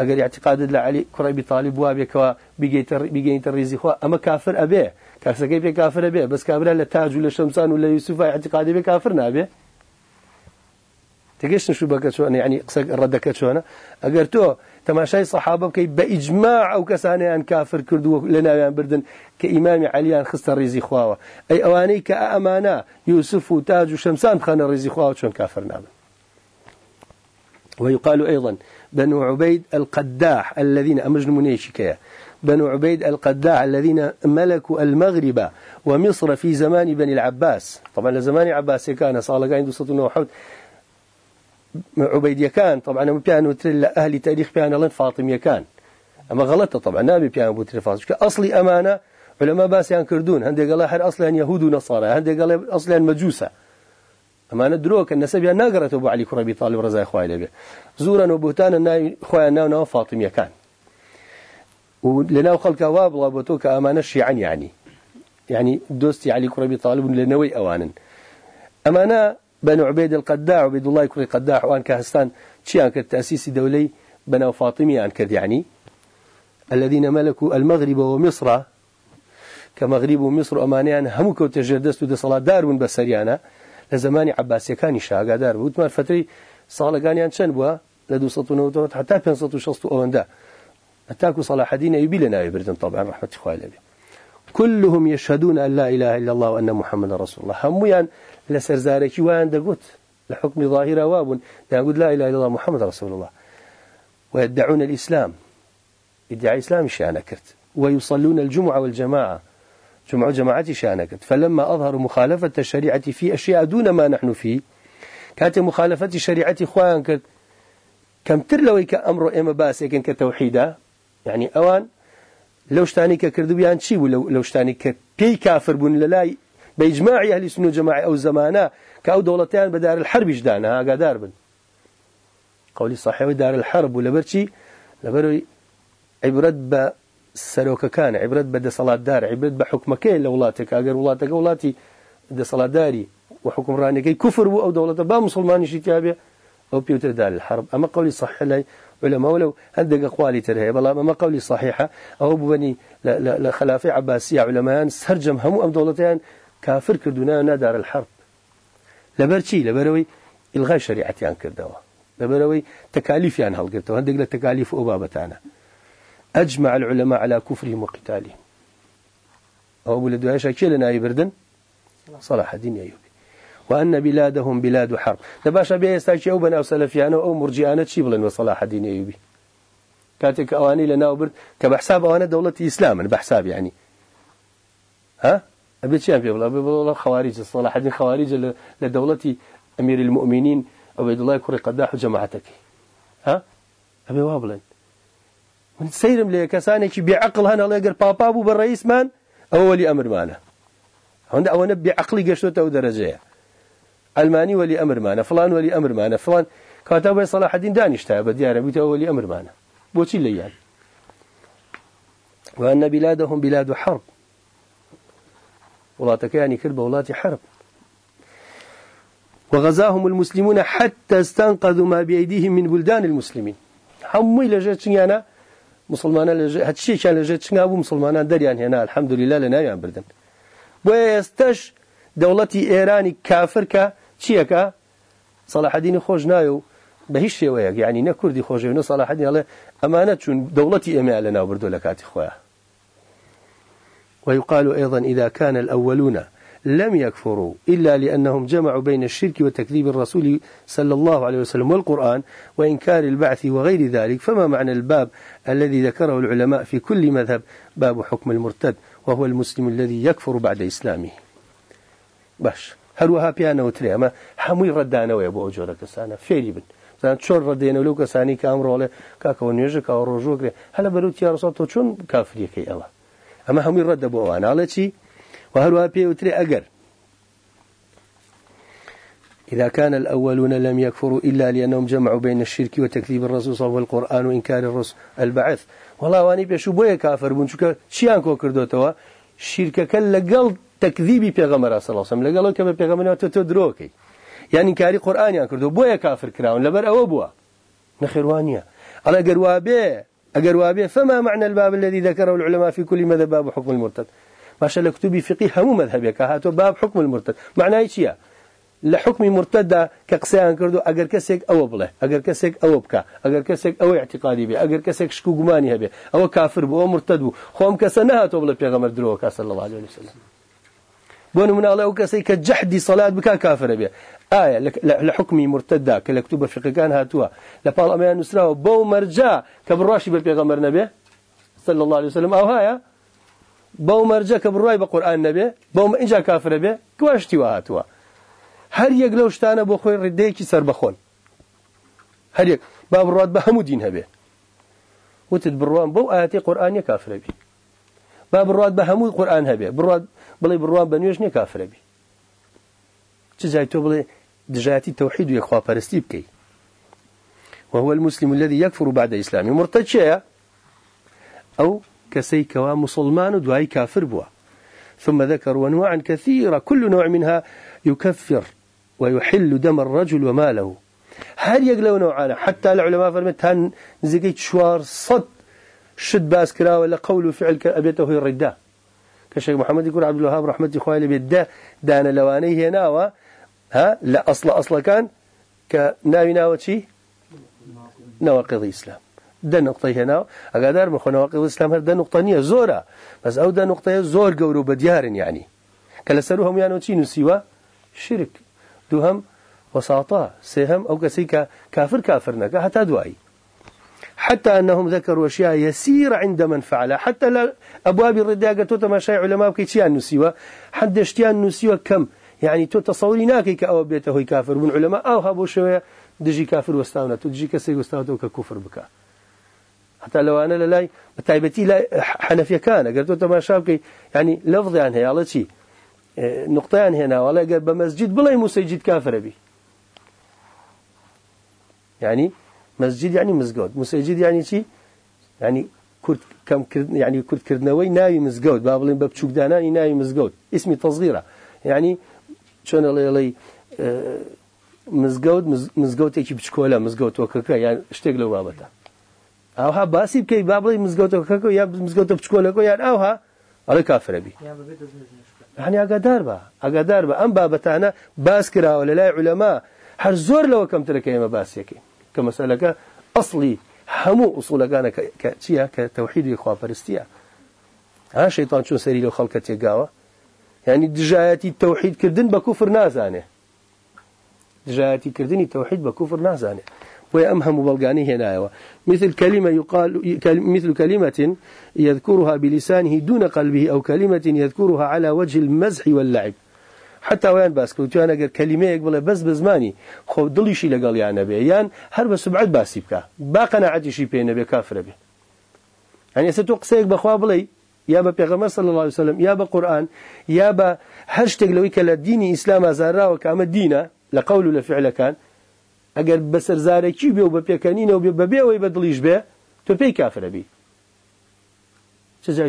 أقل اعتقاد علي كرة أبي طالب وابك بيجيت الرزي خوا أما كافر أبيه كيف كافر أبيه بس كافر لا تاج ولا شمسان ولا يوسف اعتقاد أبيه كافر نابيه تقيش نشو بك شو يعني شو أنا أقرتو تماشای صحابة بکەی بە ئیجماع ئەو کەسانیان کافر کردو لە ناویان بردن کە ئیمامی علیان خستە ڕێزی خواوە ئەی ئەوانەی کە ئەمانە یوسف و تاج و شەمسان بخەنە ڕێزی خواوە چۆن کافر نابن. ويقال أيضا بنو عبيد القداح الذين أمجن منيشكيا بنو عبيد القداح الذين ملكوا المغرب ومصر في زمان بني العباس. طبعا لزمان عباس كان صالة عنده سطون وحود عبيد يكان طبعا أما بيان وتر أهل تاريخ بيان لن فاطم يكان أما غلطة طبعا نابي بيان بوتر فاطم أصلي أمانة علماء باسيان كردون هندي قال حر أصلا يهود ونصارى هندي قال أصلا مجوسة. أمانة دروك النسب يا ناقرة أبو علي كربي طالب رزاي خوي لبي. زورا وبهتان ناي خويا ناو ناو فاطم يكان ولنا خلق واب لابوتوك أمانة شيعا يعني. يعني دوستي علي كربي طالب لنوي أوانا. أمانة بنو عبيد القداع عبيد الله يكون القداع وأن كهستان شيئا كالتأسيس دولي بنو فاطمي عن كذ يعني الذين ملكوا المغرب ومصر. كمغرب ومصر أمانيان هم جردست ودي صلاة. دار من بسريانا لزمان عباسي كان شاقا دار وتمان فتري صلاة كان شن بوا لدو سطو حتى بين سطو شخصو أوندا. أتاكو صلاح الدين يبي لنا يبردن طبعا رحمة الله كلهم يشهدون أن لا إله إلا الله وأن محمد رسول الله. هم يعني لسرزارك وان دقوت لحكم ظاهرة واب يقول لا إله إلا الله محمد رسول الله. ويدعون الإسلام. ادعاء إسلام شأنه كرت. ويصلون الجمعة والجماعة. جمع جماعتي شأنه كرت. فلما أظهروا مخالفة الشريعة في أشياء دون ما نحن فيه كانت مخالفة الشريعة خوان كرت. كم تر كأمر إما بأس يكن كتوحيدا يعني أوان لو شتاني كردويان شي؟ ولو لو شتاني كبي كافر بون للاي بإجماع أهل السنة والجماعة أو زمانا كأو دولتان بدار الحرب جدانا قادار بن. قولي صحيح دار الحرب ولا برشي؟ لبروي عبرت ب سروك كان عبرت بد صلاة دار عبرت بحكم كي لولاتك؟ أجر ولاتك ولاتي د صلاة داري وحكم راني كي كفر أو دولة با مسلمان شي تابع أو بيوتر دار الحرب. أما قولي صحيح لي علماء ولو عندك أقوالي ترهي بلا أما قولي صحيحة أو بني لخلافة عباسية علماء سرجم هم أم دولتين كافر كردونا نادار الحرب. لبرشي لبروي إلغاء شريعتي عن كردوا. لبروي تكاليف عن هالقرتوا هندق لتكاليف أبابتانا أجمع العلماء على كفرهم وقتالهم. أو بلدوا هاي شاكي لنا يبردن صلاح الدين أيوبي وأن بلادهم بلاد حرب. لباشا بيه يستاكي أو بنا أو سلفيانا أو مرجئانا تشيبلن وصلاح الدين أيوبي كاتك أواني لنا وبرد كبحساب أوانا دولة إسلاما بحساب يعني. ها؟ أبي شيء أبي أبي خوارج الصلاح الدين خوارج لدولة أمير المؤمنين عبيد الله كري قداح جماعتك. ها؟ أبي وابلن من سيرم لي كساني كي بعقل هنا الله يقر بابا أبو بالرئيس مان أولي أمر معنا عند أو نبي عقلي قشوته ودرجة علماني ولي أمر معنا فلان ولي أمر معنا فلان. كاتب صلاح الدين دانشتها بديار بيته ولي أمر معنا بوتي اللي يعني. وأن بلادهم بلاد حرب. ولاتك يعني كرب ولاتي حرب. وغزاهم المسلمون حتى استنقذوا ما بأيديهم من بلدان المسلمين. حمي لجت يعني؟ مسلمان لجت هالشيء كان لجت شنو مسلمان دريان هنا الحمد لله لنا يعني بردن ويستش دولتي إيراني كافر كا چیەکە صلاح الدين بە هیچ شێوەیەک یعنی نە کوردی خۆشەوە نە صلاح الدين الله ئەمانە چون دەوڵەتی ئێمە لە ناو بردو لە کاتی خۆیان ويقال أيضا إذا كان الأولون لم يكفروا إلا لأنهم جمعوا بين الشرك وتكذيب الرسول صلى الله عليه وسلم والقرآن وإنكار البعث وغير ذلك فما معنى الباب الذي ذكره العلماء في كل مذهب؟ باب حكم المرتد وهو المسلم الذي يكفر بعد إسلامه. باش هەروەها پیانەوترێ ئەمە هەمووی ڕدانەوەی بۆ ئەو جۆرە کەسانە فێری بن. چۆن ڕدێنە لەو کەسانی کە ئەم ڕۆڵێ کاکەەوە نوێژە کاوە ڕۆژۆگرێ هەلە بەرەو تیارسە تۆ چۆن کافریەکەی ئەوە ئەمە هەمووی ڕەدە بۆ ئەواناڵە چی و هەروە پێوترێ ئەگەر إذا كان الأولون لم يكفروا إلا لأنهم جمعوا بين الشرك وتكذيب الرسول صلى الله عليه وسلم والقرآن وإنكار الرسول البعث. والله واني بيشو بويا كافر بون شو شيان كو كردوتوا شركة كلا قلب تكذيبي پیغمبر صلى الله عليه وسلم. لقالوا كما پیغمبر تو دروكي. يعني كاري قرآن كردو. بويا كافر كراون. لبر أو بوا. نخيروانيا على قروابي أقروابي فما معنى الباب الذي ذكره العلماء في كل مذهب باب حكم المرتد؟ الله كتبي فقه هم مذهبك هاتو باب حكم المرتد. معناه إيش لحكم مرتدة كقسيان كردو أجر كسيك أو بله أجر كسيك أو بكا أجر كسيك أو اعتقادي به أجر كسيك شكو جماني هبه أو كافر بو أو مرتد بو. خوام كسنها تبله بيغمر دروك صلى الله عليه وسلم. بون من الله وكسي كجحدي صلاة بكا كافر ئایا لە حکمی مرتەدا کە لە کتوب بە فقەکان هاتووە لە پاڵ ئەمەیان نووسراوە بەو مەرجا کە بڕاشی بە پێغەمبەر نەبێ؟ صلی الله عليه وسلم. ئەو هەیە بەو مەرجە کە بڕای بە قورآن نەبێ بەو اینجا کافرە بێ کوشتی هاتووە. هەر یەک لەو شتانە بۆ خۆی ڕێدەیەکی سربەخۆن هەر یەک با بڕات بە هەموو دین هەبێ. وتت بڕوان بەو ئاەتی قورآانیە کافرەبی. با بڕات بە هەمووی قورآن هەبێ. بڕات بڵێ بڕوان بە نوێژ نیە کافرەبی. چ جای تۆ بڵێ دژایەتی تەوحید و یەخواپەرستی بکەی وهو المسلم الذي يكفر بعد إسلامه مرتد شيء أو كسيكوا مسلمان دواي كافر بوا. ثم ذكروا أنواعا كثيرة كل نوع منها يكفر ويحل دم الرجل وماله هل يقلوا نوعانا حتى العلماء فرمتان زقيت شوار صد شد باس كرا ولا قول وفعل أبيته الرداء كشيخ محمد يقول عبد الوهاب رحمة خوالي بيدا دانا لواني هنا ها؟ لا أصل أصل كان كناوي ناوى شي؟ نواقض الإسلام. ده نقطة هنا. أقدر مخو نواقض الإسلام هذا نقطة نية زورة. بس أو ده نقطة زور قورو بديار يعني. كلا سروهم يعني شي نسيوا شرك. دوهم وساطة. سهم أو كسي كافر كافرنا. حتى دواي حتى أنهم ذكروا أشياء يسيرة عند من فعلها. حتى لا أبواب الرداء ما شيء علماء كيتيان نسيوا. حد اشتيان نسيوا كم؟ يعني تو تصوري ناكي كأو بيته كافر. من علماء أو هابو شوية دجي كافر واستاونا تدجي كسي واستاونا ككفر بك حتى لو أنا لا بتايبتي لا حنفية كان. قلت ما شابك يعني لفظ عن هي على شيء نقطة هنا ولا قال بمسجد بلا مسجد كافر بي. يعني مسجد يعني مسجد مسجد يعني شيء يعني كرت كم كرد يعني كرت كردنوي ناوي مسجد بابلين باب شوك داناني ناوي مسجد اسمي تصغيرة. يعني الله لي مزگەوت مزگەوتێکی بچکۆلە مزگەوتەکەەکە یان شتێک لەو بابەتە. ئەوها باسی بکەی با بڵی مزگەوتەکەەکە یا مزگەوتە بچکۆلەکە یان ئەوها ئەڵێ کافرەبی هەنی ئاگادار بە ئەگادار بە. ئەم بابەتانە باس کراوە لە لای علەما هەر زۆر لەوە کەمترەکە ئێمە باسیەکەی کە مەسەلەکە ئەسڵی هەموو ئوسوولەکانە چییە؟ کە تەوحیدی خواپەرستیە. ها شەیطان چون سەری لەو خەڵکە تێگاوە؟ يعني دجايتي التوحيد كردن بكفر نازانه. دجايتي كردني توحيد بكفر نازانه. ويأمهم بلغاني هنا مثل كلمة يقال مثل كلمة يذكرها بلسانه دون قلبه أو كلمة يذكرها على وجه المزح واللعب. حتى وين باسكو تو أنا قال كلمة يقبل بس بزماني خو دلي شي لقال يا نبي يان هرب سبعت باسيبكا باقنا عادي شي بين نبي كافر به يعني ستوقسيك بخوا بلي يا بيغمبر صلى الله عليه وسلم يا بقرآن يا ب هرشتك لو كلا ديني إسلام زارا وكام الدين لقول ولا فعل كان أجر بسر زاري كي بيو ببيكانين أو ببيع ويبدليش به تبي كافر بي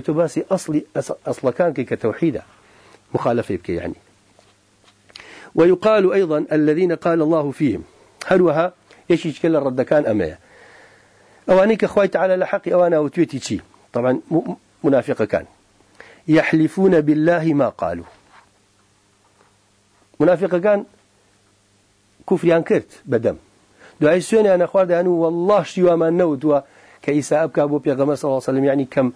باسي أصلي أصل كان كتوحيدا مخالفة بك يعني ويقال أيضا الذين قال الله فيهم هلوها إيش يشكل الرد كان أمية أوانيك أخوي تعالى لحقي أوانا وتويتي شي طبعا منافق كان يحلفون بالله ما قالوا. منافق كان كفريان كرت بدم. دعاء سوني أنا خوارد أنه والله شتوا ما نود وكيسا أبكى أبو بيغمر صلى الله عليه وسلم يعني كم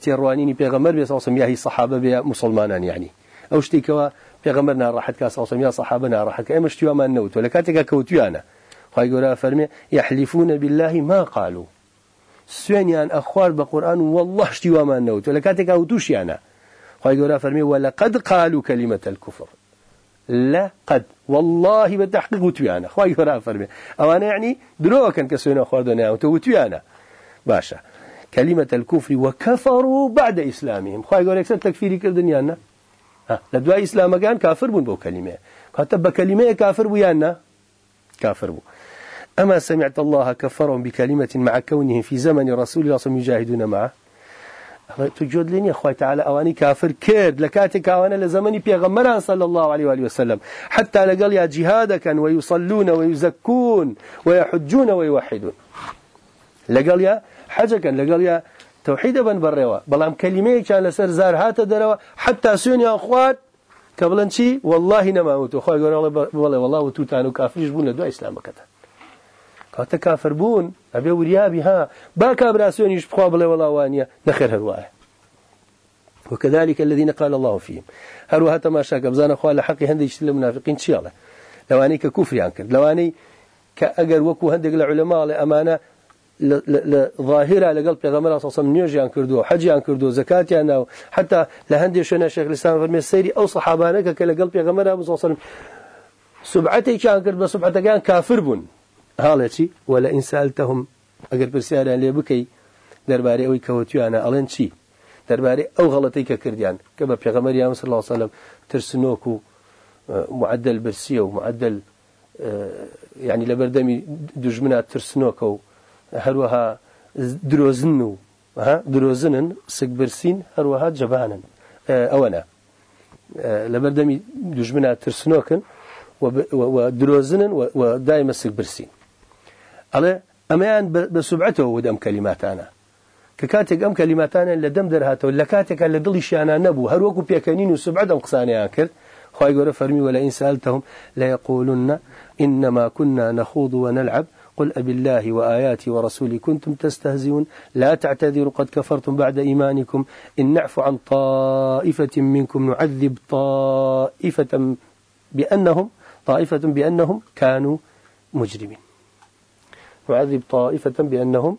تيروانيني بيغمر بي صلى الله عليه وسلم يهي صحابة بي مسلمانا يعني. أو شتيكوا بيغمرنا راحت كاس صلى الله عليه وسلم يا صحابنا راحت كأما شتوا ما نود ولكاتك كوتيانا. خواهي قولا فرمي يحلفون بالله ما قالوا. سوێنیان ئەخوار بە قورآن والله شتی وامان نەوت لە کاتێکا وتوشیانە خی گەورە فەرمی ولا قد قالوا كلمة الكفر. لا قد والله بتحقيق وتويانا خواهي گەورە فەرمی. ئەوانە يعني درۆکەن کە سوێنە خواردنیان وتویانە. باشە. كلمة الكفر وكفروا بعد إسلامهم. خواهي قول يكسر تكفيري كردنيانا لدواء إسلام كان كافر بون بو كلمة كاتب بكلمة كافر بيانا كافر بو أما سمعت الله كفرهم بكلمة مع كونهم في زمن رسول الله صلى الله عليه وسلم يجاهدون معه تجود لين يا أخوي تعالى أواني كافر كير لكاتك أوانا لزمني بيغمران صلى الله عليه وآله وسلم حتى لقال يا جهادك ويصلون ويزكون ويحجون ويوحدون لقال يا حجكا لقال يا توحيد بن بروا بلام كلمة كان لسر زار هات دروا حتى سون يا أخوات قبل شيء والله نما وتو أخوي والله والله وتوتانو كافرش بون لدو إسلام کاتە کافر بوون ئەبێ وریابی ها با کابراسیۆنیش بخوا بڵێ وەڵاوانە نەخێر هەروایە وكذلك الذين قال الله فيهم هل وها تماشا كبزانا خوا لحقي هندي شتل المنافقين شياله لواني ككفر ينكر لواني كأجر وكو هندق العلماء لأمانة ظاهرة لقلب پیغمبر صلى الله عليه وسلم كردو حجيان كردو زكاتيان حتى لهندي شنا شيخ الإسلام فرمي السيري أو صحابانك كلقلب پیغمبر صلى الله عليه وسلم سبعتي كان كرد بسبعتي كان كافر بون هاڵێکی وە لە ئینسالتەهم ئەگەر پرسیاریان لێ بکەی دەربارەی ئەوەی کەوتویانە ئەڵێن چی؟ دەربارەی ئەو غەڵەتەی کە کردیان کە صلی الله وسلم ترسنۆک و معدل برسیە و معدل يعني لبردمي دجمنا ترسنوك و هروها درۆزن و درۆزنن سک برسین هەروەها جەبانن. ئەوەنە. لەبەردەمی دوژمنە ترسنۆکن و درۆزنن و دایمە سک برسین. ئەڵێ ئەمەیان بە سوبعەتەوە ودەم کەلیماتانە. کە کاتێک ئەم کەلیماتانە لە دەم دەرهاتەوە لە کاتێکە لە دڵیشیانە نەبوو هەروەکو پێکەنین و سوبعەت ئەم قسانیان کرد. خی گەورە فەرمی ولا سألتهم ليقولن إنما كنا نخوض ونلعب. قل أب الله وآياتي ورسولي كنتم تستهزئون. لا تعتذروا قد كفرتم بعد إيمانكم. إن نعفو عن طائفة منكم نعذب طائفة بأنهم طائفة بأنهم كانوا مجرمين. نعذب طائفة بأنهم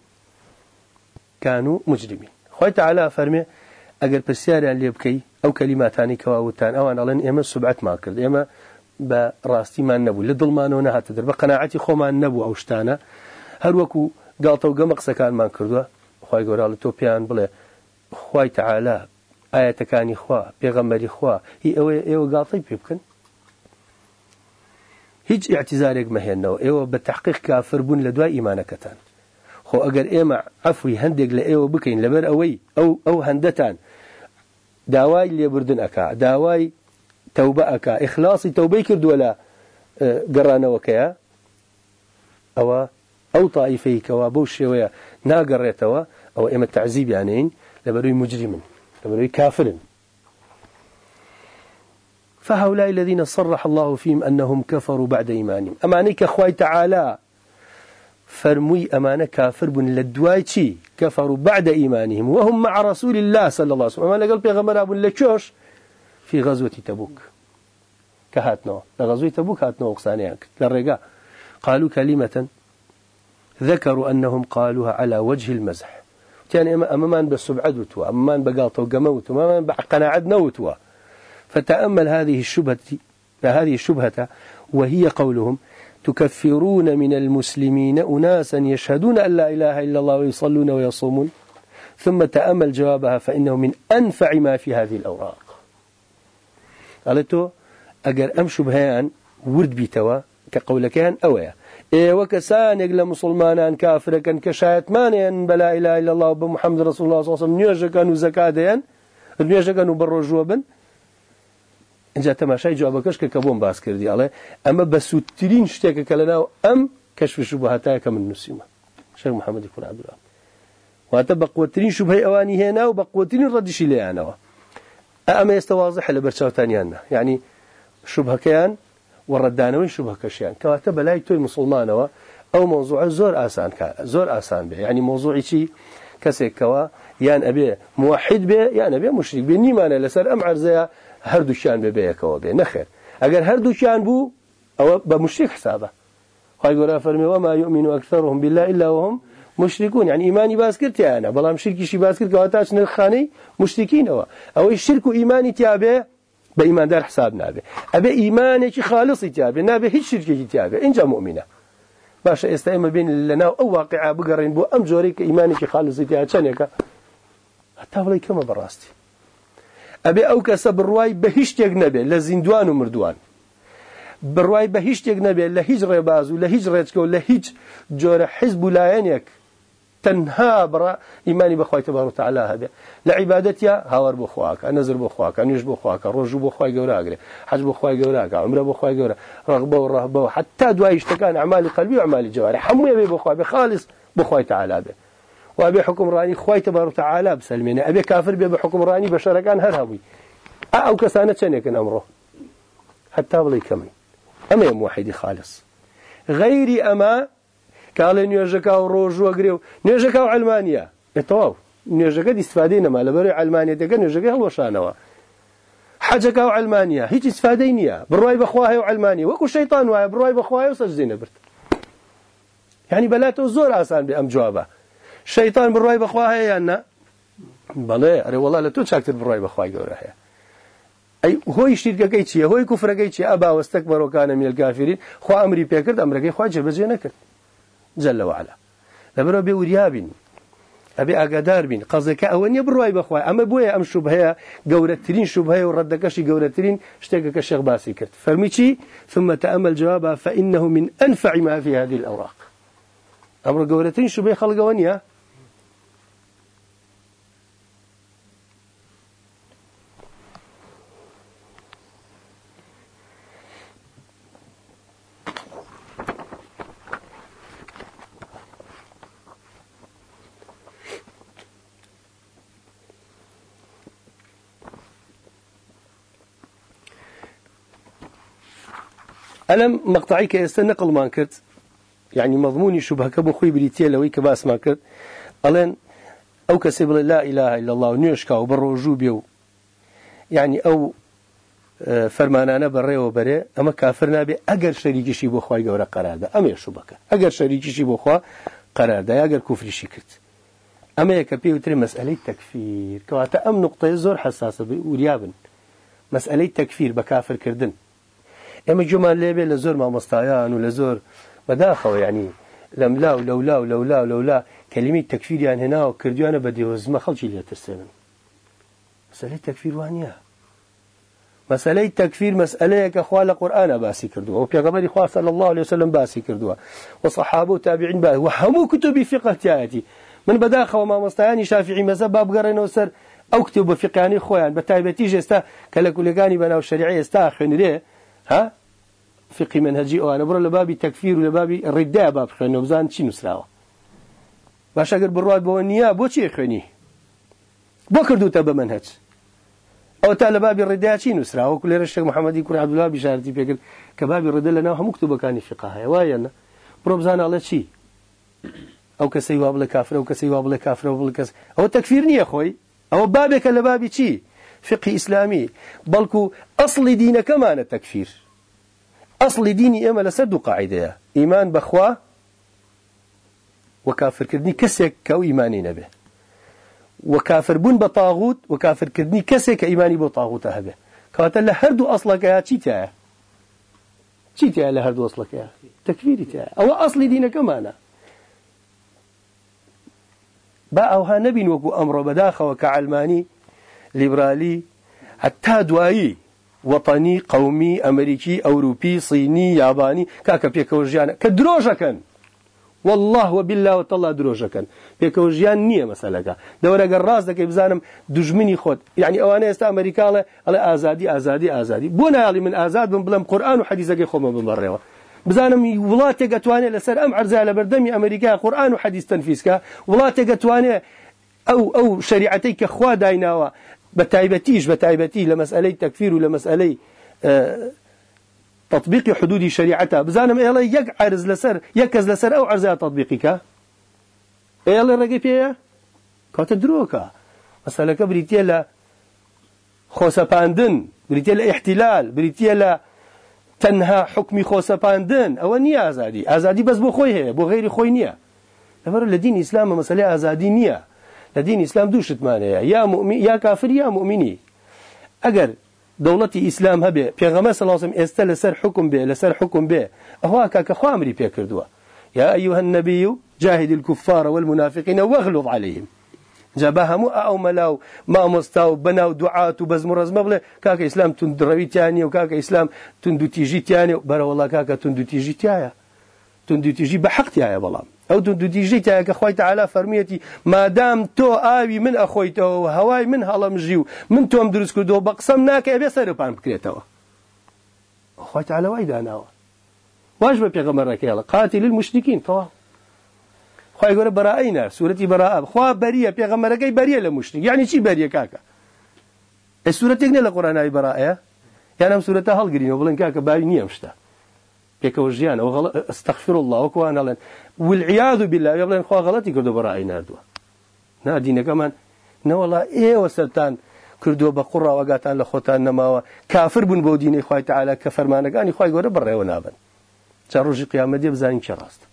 كانوا مجرمين. خوي تعالى فرمي أجر بسيارة اللي بكي أو كلماتاني كواوتان أو أنا لن إما سبعت ما كرد إما براستي ما نبو لضلمان ونها تدر بقناعتي خو ما نبو أو شتانا. هل وكو قالتو قمق سكان ما كردوا خوي قرال توبيان بلا خوي تعالى ئاەتەکانی خوا پێغەمەری خوا هی ئەوە ئێوە گاڵتەی پێ بکەن هیچ اعتیزارێک مەهێنەوە ئێوە بە تحقیق کافر بوون لە دوای ئیمانەکەتان. خۆ ئەگەر ئێمە عفوی هەندێک لە ئێوە بکەین لەبەر ئەوەی ئەو ئەو هەندەتان داوای لێبوردن ئەکا داوای تەوبە ئەکا ئیخلاصی تەوبەی کردووە لە گەڕانەوەکەیە ئەوە ئەو تاائیفەیەکەوە بەو شێوەیە ناگەڕێتەوە ئەو ئێمە تعزیبیانین لەبەروی مجرمن لبروي كافر فهؤلاء الذين صرح الله فيهم أنهم كفروا بعد إيمانهم. أمانيك أخوي تعالى فرمي أمانة كافر بن لدواي كفروا بعد إيمانهم. وهم مع رسول الله صلى الله عليه وسلم. أمانة قال بيغمر أبو لكوش في غزوة تبوك. كهاتنا لغزوة تبوك هاتنا وقصانيان للرقاء قالوا كلمة ذكروا أنهم قالوها على وجه المزح. يعني أمامان بسبعد وتوا أمامان بقاطة وقموت أمامان بقناعد فتأمل هذه الشبهة هذه الشبهة وهي قولهم تكفرون من المسلمين أناسا يشهدون أن لا إله إلا الله ويصلون ويصومون. ثم تأمل جوابها فإنه من أنفع ما في هذه الأوراق. قالت أجر أم شبهان ورد بيتوا كقولكان أويا. ئێوە کەسانێک لە مسلمانان کافرەکەن کە شایەتمانیان بەلا إله إلا الله محەممەد رسول الله صلی الله نوێژەکەن و زەکاتیان نوێژەکەن و بەڕۆژوە بن اینجا تەماشای جوابەکەش کە کە بۆم باس کردی. ئەڵێ ئەمە بە سوودترین شتێکە کە لەناو ئەم کەشفش بە هەتایە کە من نووسیمە. شێخ محەممەدی عبدولا واتە بە قوترین شوبهەی ئەوانی هێنا و بە قوترین ڕەدیشی لێیانەوە. ئەمە ئێستا واضح لە بەرچاوتانیاننا یعنی شوبهەکەیان وەڕەدانەوەی شوبهەکەشیان. کەواتە بەلای تۆی مسلمانەوە ئەو موضوع زۆر ئاسان زۆر ئاسان بێ. یعنی موضوعی چی؟ کەسێکەوە یان ئەبێ موحید بێ یان ئەبێ مشریک بێ نیمانە لەسەر ئەم عرزەیە هەردووشیان بێ بەیەکەوە بێ نەخێر ئەگەر هەردووشیان بوو ئەوە بە مشریک حسابە خی گۆرا فەرمیەوە ما يؤمن أكثرهم بالله إلا وهم مشركون. يعني إيماني باس كرت أنا بلام شركي شي باس كرت كواتاش نرخاني مشركين هو. أو الشرك إيماني تيابه بإيمان دار حساب نابه أبي إيمانك خالص تيابه نابه هيك شركة تيابه إنجا مؤمنة. باشا استيما بين لنا أو واقعة بقرين بو أم جوريك إيمانك خالص تيابه حتى ولا كما براستي أبي أو كسب الرواي بهشت يجنبه لزندوان ومردوان بڕوای بە هیچ شتێک نەبێت لە هیچ ڕێباز و لە هیچ ڕێچکە و لە هیچ جۆرە حیزب و لایەنێک. تەنها بڕە ئیمانی بەخوای تەبار و تعالا هەبێ. لە عیبادەتە هاوار بۆ خواکە نەزر بۆ خواکە نوێش بۆ خواکە ڕۆژ بۆ خخوای گەوراگرێ حەج بۆ خخوای گەوراکە عمرە بۆ خخوای گەورە ڕغبە و ڕهبە و حتا دوای و خالص وابێ حکمڕانی خخوای تەبار و تعالا بسەلمێنێ ئەبێ کافر بێ بە حکمڕانی بە شەرەکان هەر هەبووی ئەو کەسانە چەندێکن ئەمڕۆ حتا بڵی کەمین ئەمە موحیدی خالص. غەیری ئەمە کاڵێ نوێژەکە و ڕۆژوە گرێ و نوێژەکە و ئەلمانیا تەواو نوێژەکە دیستفادەی نەما لەبەر ئەلمانێتەکە نوێژەکە هەڵۆشانەوە حەجەکە و ئەلمانیا هیچ استفادەی نییە بڕای بەخواه و ئەلمانی وەکو شەیتان وایە بڕای بەخوای و سەجدێ نەبرد ینی بەلاتەوە زۆر بەخوا هەیە یان نە بەڵێ ئەرێ وڵا لە تۆ چاکتر بڕای بەخوای گەورە هەیە. ئەی هۆی شیرگەکەی چییە؟ هۆی کوفرەکەی چی ئەبا وەستەک بەڕۆکانە میل کافرین. خوا ئەمری پێکرد ئەمرەکەی خوا جێبەجێ نەکرد. جل وعلا. لبرو بي وريابين أبي أقدار بين قصدك أول يبرواي بخوا أما بويا أم شبهة جورترين شبهة وردكش جورترين اشتكك الشيخ باسي كرت فرميتي ثم تأمل جوابها فإنه من أنفع ما في هذه الأوراق. أمر جورترين شبهة خلقونيا ألم مقطعي كأست نقل ما كرت؟ يعني مضموني شبهة كبو خوي بريتيا لوي كباس ما كرت. ألين أو كسب لا إله إلا الله ونيشكا وبرو بيو يعني أو آه، فرمانانة بەڕێوە وبري أما كافرنا بي أجر شەریکیشی بۆ خی گەورە قەراردا ئەمێ شوبەکە ئەگەر شەریکیشی بۆ خوا قەراردا ئەگەر کوفریشی کرد ئەمەیە کە پێوتری مەسئلەی تەکفیر کەواتە ئەم نقطەی زۆر حساسە وریابن مەسئلەی تەکفیر بە کافرکردن ئێمە جومان لێبێ لە زۆر مامۆستایان و لە زۆر بەداخەوە ینی لەم لا و لەولا و لەولا و لەولا کەلیمی تەکفیریان هێنا و کردوانە بە دێوەزمە خەڵکی لێترسێنن. مەسئلەی تەکفیر وانە مسألة تكفير مسألة كخوال القرآن باسي كردوا وبيغمبري خواه صلى الله عليه وسلم باسي كردوا وصحابه تابعين باسي وهمو كتب فقه تياتي من بداخه وما مستعاني شافعي مذهب باب قرن وسر أو كتب فقهاني خوان بتايبتي جستا كلا كلغاني بنا الشريعه استا خنري ها؟ فقه منهجي او انا بر لبابي تكفير ولبابي الرداء باب خنو بزان شي نسراوه باش اگر برواد بو نيه بو چی خني بو کردو تب منهج. او تا لبابي الرداء شي نسراوه كل الشيخ محمد يكون عبد الله بشارتي بيقول كباب الرداء لنا هم مكتوب كان فقه وايا برو بزان على شي او کەسی وا بڵێ کافرە و کەسی وا بڵێ کافرە بڵ کەس ئەوە تەکفیر نییە خۆی. ئەوە بابێکە لە بابی چی؟ فقی ئیسلامی. بەڵکو ئەسڵی دینەکەمانە تەکفیر. ئێمە لەسەر دوو قاعدەیە ئیمان بەخوا وەکافرکردنی کەسێک کە ئەو ئیمانی نەبێ وەکافربوون بە تاغوت وەکافرکردنی کەسێک کە ئیمانی بۆ تاغوتە هەبێ کاتە لە هەردوو ئەسڵەکەیە چی تایە چی تایە لە هەردوو ئەسڵەکەیە تەکفیری تایە ئەوە ئەسڵی دینەکەمانە با ئەوها نەبین وەکو ئەمڕۆ بەداخەوە کە علمانی لیبرالی هەتا وەتەنی قومی ئەمریکی ئەوروپی صینی یابانی کاکە پێکەوە ژیانە کە والله وبالله وتالله درۆژەکەن پێکەوە ژیان نییە مەسەلەکە دەوەرەگەر ڕاست دەکەی بزانم دژمنی خۆت یعنی ئەوانە ئێستا ئەمریکاڵێ ئەڵێ ئازادی ئازادی ئازادی بۆ ناڵی من ئازاد بم بڵم قورآن و حەدیزەکەی خۆمە بمەڕێەوە بزانم وڵاتێک دەتوانێت لەسەر ئەم عرزا لە بەردەمی ئەمریکا قورآن و حەدیث تەنفیسکە وڵاتێک دەتوانێت ئەو ئەو شریعەتەی کە خوا دایناوە بە تایبەتیش بە تایبەتی لە مەسئلەی تەکفیر و لە مەسئلەی تطبيق حدود شريعتها. بزانم إيلا يك عرز لسر يكز لسر أو عرزها تطبيقك. إيلا رقي فيها. كاتا دروكا مسألة بريتيا لا خوسباندن. بريتيا لا احتلال. بريتيا لا تەنها حکمی خۆسەپاندن ئەوە نییە ئازادی ئازادی بەس بۆ خۆی هەیە لە دین ئیسلامە مەسلەی ئازادی نییە لە دین ئیسلام دوو شتمانەیە. یا یا کافر یا مؤمنی. ئەگەر دەوڵەتی ئیسلام هەبێ پێغەمە سەڵاسم ئێستا لەسەر حکم بێ لەسەر حکم بێ ئەوە کاکە خوامری پێ کردووە. يا أيها النبي جاهد الكفار والمنافقين واغلظ عليهم. جابا همو أو ملاو ما مستاو بناو دعات وبزم رزم كاك اسلام تندروي تاني وكاك اسلام تندو تيجي تاني برا والله كاك تندو تيجي تايا دوندوتیژی بە حەقتیایە بەڵام. ئەو دوندوتیژی تایەکە خۆی تەعالا فەرمیەتی مادام تۆ ئاوی من ئەخۆیتەوە و هەوای من هەڵەمژی و من تۆم دروست کردەوە بە قسەم ناکە ئەبێ سەرپان بکرێتەوە. خۆی تەعالەوای داناوە. واش بە پێغەمەڕەکەڵە قاتی لل مشتین تەوا خی گەورە بەرائینە سوورەتی بەراء خوا بەریە پێغەمەرەکەی بەریە لە مشتی یعنی چی بەریە کاکە؟ ئە سوورەتێک نە لە قۆرانایی بەراە یانم سوورەتە هەڵگرینەوە بڵن کاکە باوی نییە شتە. جیان أو غلط استغفر الله وكو أنا لن. والعياذ بالله يبلن خو غلطي كردو برای نردو نا دینه کمان نه والله إيه وسرتان کردو بە قوڕ وەگاتان لە خۆتان نەماوە کافر بوون بۆ دینەی خی تعالا کە فەرمانەکانی خی گەورە بڕێوە نابن چا ڕۆژی قیامەتی بزانین چه ڕاست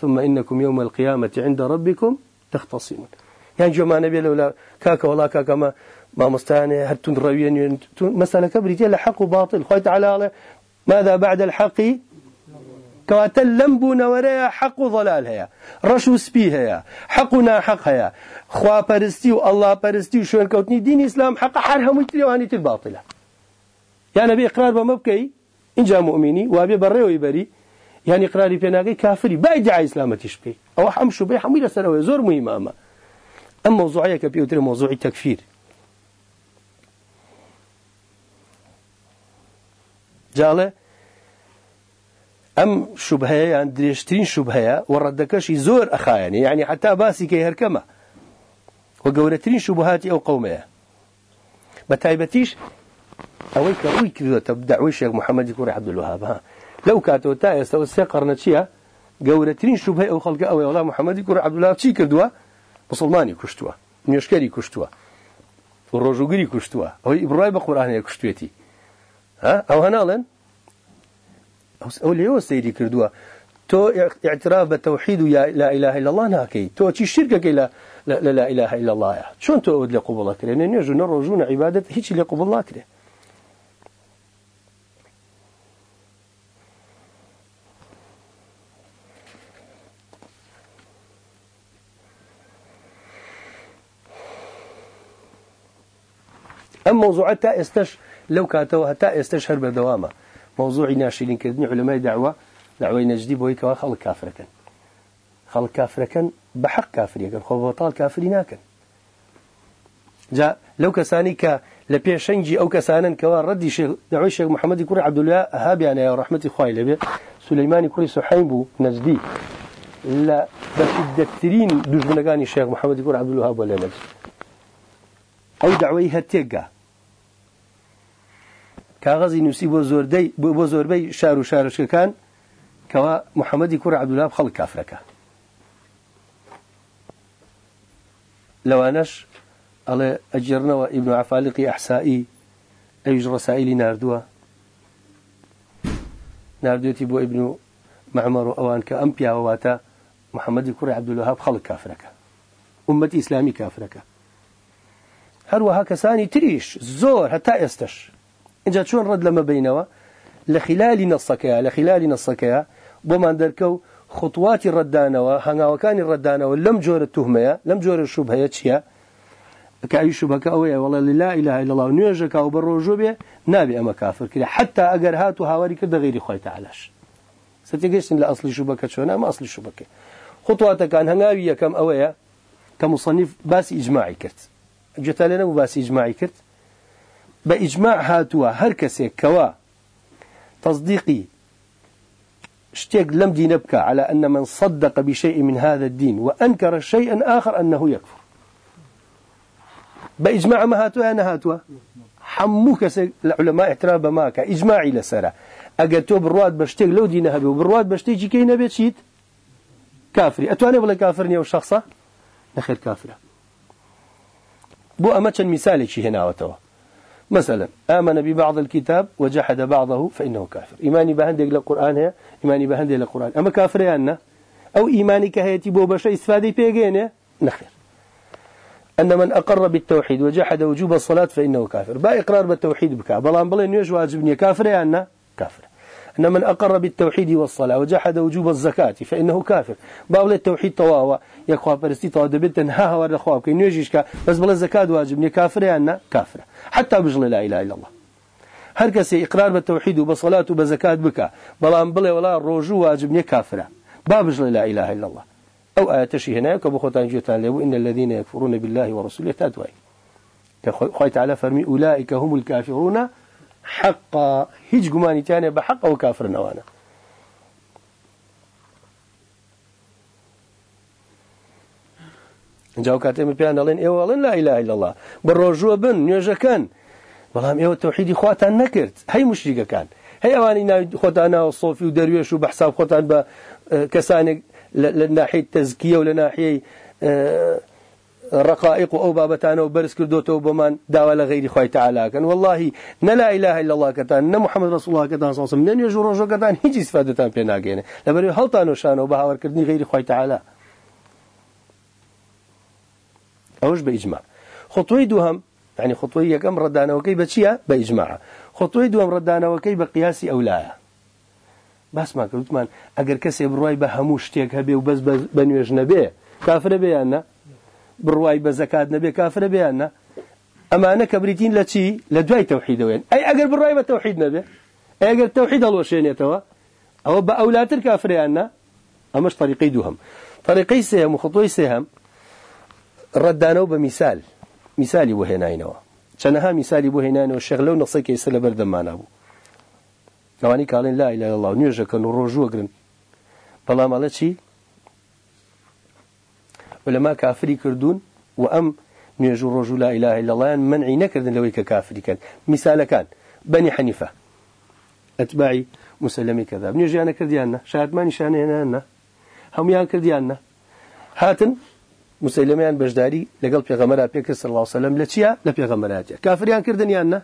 ثم إنكم يوم القيامة عند ربكم تختصمون. يعني ما نبي لولا كاكا ولا كاكا ما ما مستاني هل تنروين مسألة كبريتي لحق وباطل. خوي تعالى ماذا بعد الحق؟ كواتل لمبو ورايا حق ضلال هيا رشو سبي هيا حق هيا خوا برستي والله برستي وشون كوتني دين إسلام حق مجتري وهانيت الباطلة يا نبي إقرار بمبكي إن جاء مؤمني وابي بري ويبري. يعني قراري بيناغي كافري بايد على إسلامتيش بي أو حمشو بي حميلة سنوية زور مهمة أما. أما جاڵێ. ئەم شوبهەیە یان درێژترین شوبهەیە و ڕەدەکەشی زۆر ئەخایەنی یعنی حتا باسی کەی هەرکەمە. وە گەورەترین شوبهاتی ئەو قومەیە. بە تایبەتیش ئەوەی کە ڕووی کردوێتە داوای شێک محەممەدی کوڕی عبدلوها بە لەو کاتەوە تا ئێستاەوە سێ قڕنە چییە؟ گەورەترین شوبهەیە ئەو خەڵگە ئەوەی وڵا محەممەدی کوڕ عبدلا چی کردووە؟ مسلمانی کوشتووە نوێشکەری کوشتووە ڕۆژوگری کوشتووە ئەوەی ئیبڕای بە قورانەیە کوشتێتی. ئەو هەناڵێن ئەو لێەوە سەیری کردووە تو اعتراف بالتوحيد يا لا إله إلا الله ناكي. تو تي شركك لا لا, لا إله إلا الله شون تو الله كره نيجو نرجون عبادة هيك لقبول الله أم موضوع تا استش لو كاتوا تا استشهر بدوامه. موضوع ناشرين كردني علماء دعوة دعوة نجدي بوي كوا خلق كافر كان خلق كافر كان بحق كافر يكن خو بطال كافرين ناكن جاء لو كساني ك لبيشنجي أو كسانا كوا ردي شيخ دعوة الشيخ محمد يكون عبد الله هابي أنا يا رحمة إخوائي لبي سليمان يكون سحيم نجدي. لا بس الدكترين دجمنقاني الشيخ محمد يكون عبد الوهاب ولا نفس أو دعوة هتيجا بو زوردي بو زوربي شارو شارش كان كوا محمد كور عبد الله خلق كافرك لو انش على اجرنا وابن عفالقي احسائي ايج رسائل ناردوا ناردوتي بو ابن معمر اوان كامبيا وواتا محمد كور عبد الوهاب خلق كافرك امتي اسلامي كافرك هروها كساني تريش زور حتى يستش اینجا چون رد لما بينوا؟ لخلال نصكيا لخلال نصكيا بومان دركو خطوات الردانوا هنگاوكان الردانوا لم جور التهمه لم جور الشبهة تشيا كأي شبهة أوي والله لا إله إلا الله. نيجك أو بروجو به نبي أما كافر كده. حتى أجر هاتو هاوري كده غير خوي تعالش ستجيش لأصل شبكة شو أنا ما أصل شبكة خطواتك كان هنگاوية كم أوي كمصنف باس إجماعي كرت. جتالنا باس إجماعي كرت. بإجماع هاتوا هر كسي كوا تصديقي اشتيق لم دي نبكى على أن من صدق بشيء من هذا الدين وأنكر شيئا آخر أنه يكفر. بإجماع ما هاتوا أنا هاتوا حموك العلماء احتراب ماك إجماعي لسرا أقلتوا بالرواد بشتيق لو دي نهبي وبالرواد بشتيق كي نبي تشيت كافري. أتواني بلا كافرني أو شخصة؟ نخير كافرة. بو أمتشن مثالي شي هنا وتوا. مثلا آمن ببعض الكتاب وجحد بعضه فإنه كافر. إيماني بهندق للقرآن هي إيماني بهندق للقرآن أما كافر يعني أو إيماني كهيتي بو بشي استفادي بيجينه نخير. أن من أقر بالتوحيد وجحد وجوب الصلاة فإنه كافر. با إقرار بالتوحيد بكا. بلان بلين يوج واجبني. كافر يعني كافر. أن من أقر بالتوحيد والصلاة وجحد وجوب الزكاة فإنه كافر. باب التوحيد طواوا يخوا برستي طوا دبت ها ورد خوا كي نيجيش بس بلا زكاة واجبني كافر يعني كافر. حتى بجل لا إله إلا الله. هر كسي إقرار بالتوحيد وبصلاة وبزكاة بك بلان بلا ولا رجوع واجبني كافر. باب بجل لا إله إلا الله. أو آتشي هناك أبو خوتان جيتان له إن الذين يكفرون بالله ورسوله تاتواي خوي تعالى فرمي أولئك هم الكافرون حقا هیچ گومانیتیانێ بە حەق ئەو کافرنەوانە جاو کاتێ پێیان دەڵێن ئێوەڵن لا ئیلا ئیلله بە ڕۆژوە بن نوێژەکەن. بەڵام ئێوە تەوحیدی خواتان نەکرد. هەی مشریگەکان هەی ئەوانی ناوی خۆتانناوە سۆفی و دەروێش و بە حساب خۆتان بە کەسانێک لە ناحیت تەزکیە و لە ناحیەی ڕقائق و ئەو بابەتانەوە بەرز کردوتەوە بۆمان داوا لە غیری خی تعالاکەن واللهی نەلا ئیلاه لە اللهکەتان نە محەممەد ڕسوڵاکەتان ساسم نە نوێژ ڕۆژەکەتان هیچی سفادتان پێ ناگەێنە لەبەرێ هەڵتان وشانەوە بە هاوارکردنی غیری خی تعالا ئەوش بە ئیجمما خۆتۆی دووهم ینی خۆتۆی یەکەم ڕدانەوەکەی بە چییە بە ئیجمما خۆتۆی دووەم ڕدانەوەکەی بە قیاسی ئەولایە باسمان کەوتمان ئەگەر کەسێ بڕای بە هەموو شتێک هەبێ و بەس بە نوێژ نەبێ کافرە بێیان نە بڕوای بە زکات نەبێ کافرە بیاننا ئەمانە کە بریتین لە چی؟ لە دوای تەوحیدەوەن ئەی ئەگەر بڕای بە تەوحید نەبێ ئەگەر تەوحید هەڵوەشێنێتەوە ئەوە بە ئەولاتر کافریاننا ئەمەش طریقی دووهم طریقی سێهم و خطوی سێهم ڕەتدانەوە بە میسال. میسالی بۆ هێناینەوە. چەنەها میسالی بۆ هێنانەوە شەغ لەو نەقسەی ئێستا لە بەردەمانە بوو. ئەوانی کاڵێن لا إلا الله نوێژەکەن و ڕۆژوەگرن بەڵام ئەڵە چی؟ ولما كافري كردون وأم نيجو رجل لا إله إلا الله منعي نكردن لوي كافري كان. مثال كان بني حنيفة. أتباعي مسلمي كذاب نيجي أنا كرديانا شاهد ما نشاني أنا أنا. هم يان كرديانا هاتن مسلمان بجداري لقل بيغمرات بيكر صلى الله عليه وسلم. لتشيا؟ لبيغمرات. كافريان كردن يانا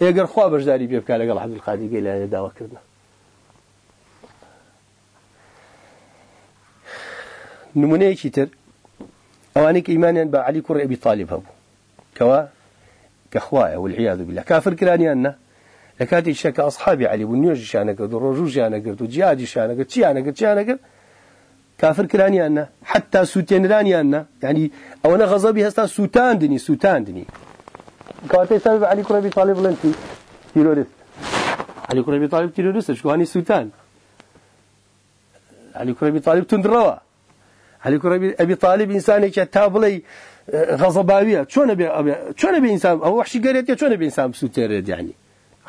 يقر خوا بجداري بيبكى لقل عبد القادر قيل أنا دعوة كردنا. نمونة تر. أوانيك إيمانيا بعلي كر أبي طالب هبو. كوا؟ كخوايا والعياذ بالله. كافر كلاني أنا. لكاتي شك أصحابي علي. ونيوج شانك ودروج شانك وجهاد شانك تشانك تشانك كافر كلاني أنا. حتى سوتين راني أنا. يعني أو أنا غضبي هستا سوتان دني سوتان دني كاتي سبب علي كر أبي طالب لنتي؟ تيروريست علي كر أبي طالب تيروريست شو هاني سوتان؟ علي كر أبي طالب تندروا. علي كر أبي طالب إنسان تابلي غضباوية شو نبي شو نبي إنسان؟ أو وحشي قريت شو نبي إنسان بسوتير يعني؟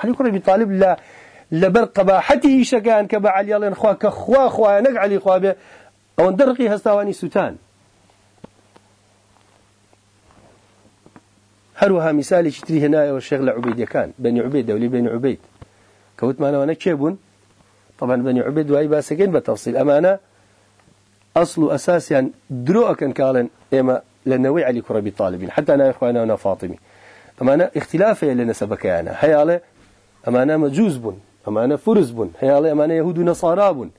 علي كر أبي طالب لا لبر قباحته شكان كبا علي الله خوا كخوا خوا نق علي خوا به. أو ندرقي هستواني سوتان. هروها مثالي شتري هنا والشيخ لعبيد كان بني عبيد دولي بني عبيد. كوت معنا وأنا كيبون؟ طبعا بني عبيد واي باسكين بتفصيل. أمانة؟ أصل أساس يعني دروء كان قالن إما لنوي علي كربي طالبين. حتى أنا إخوانا أنا فاطمي. أمانة اختلاف لنا سبك أنا. هيالة أمانة مجوز بن. أمانة فرز بن. هيالة أمانة يهود ونصارى بن.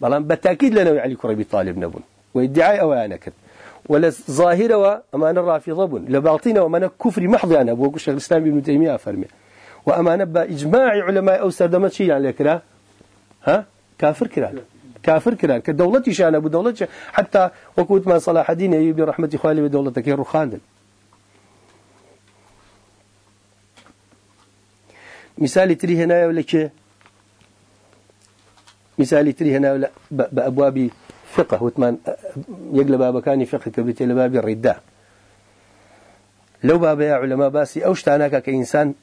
بلان بالتأكيد لنوي علي كربي طالب نبن. وإدعاء أو أنا كذا ولا ظاهرة وأمانة رافضة بن. لباطنة وأمانة كفر محض أنا. أبو الشيخ الإسلام ابن تيمية فرمي وأمانة بإجماع علماء أو سردمت شيء يعني كرا ها؟ كافر كرا. كافر كرا كدولتي شان أبو دولتي حتى وكوت ما صلاح الدين أيوبي رحمة إخواني بدولتك يا رخاندل مثال تري هنا ولا كي؟ مثال تري هنا ولا؟ بأبواب فقه. وثمان يقلب بابكاني فقه كبريت لباب الرداء لو بابا يا علماء باسي أو شتاناك كإنسان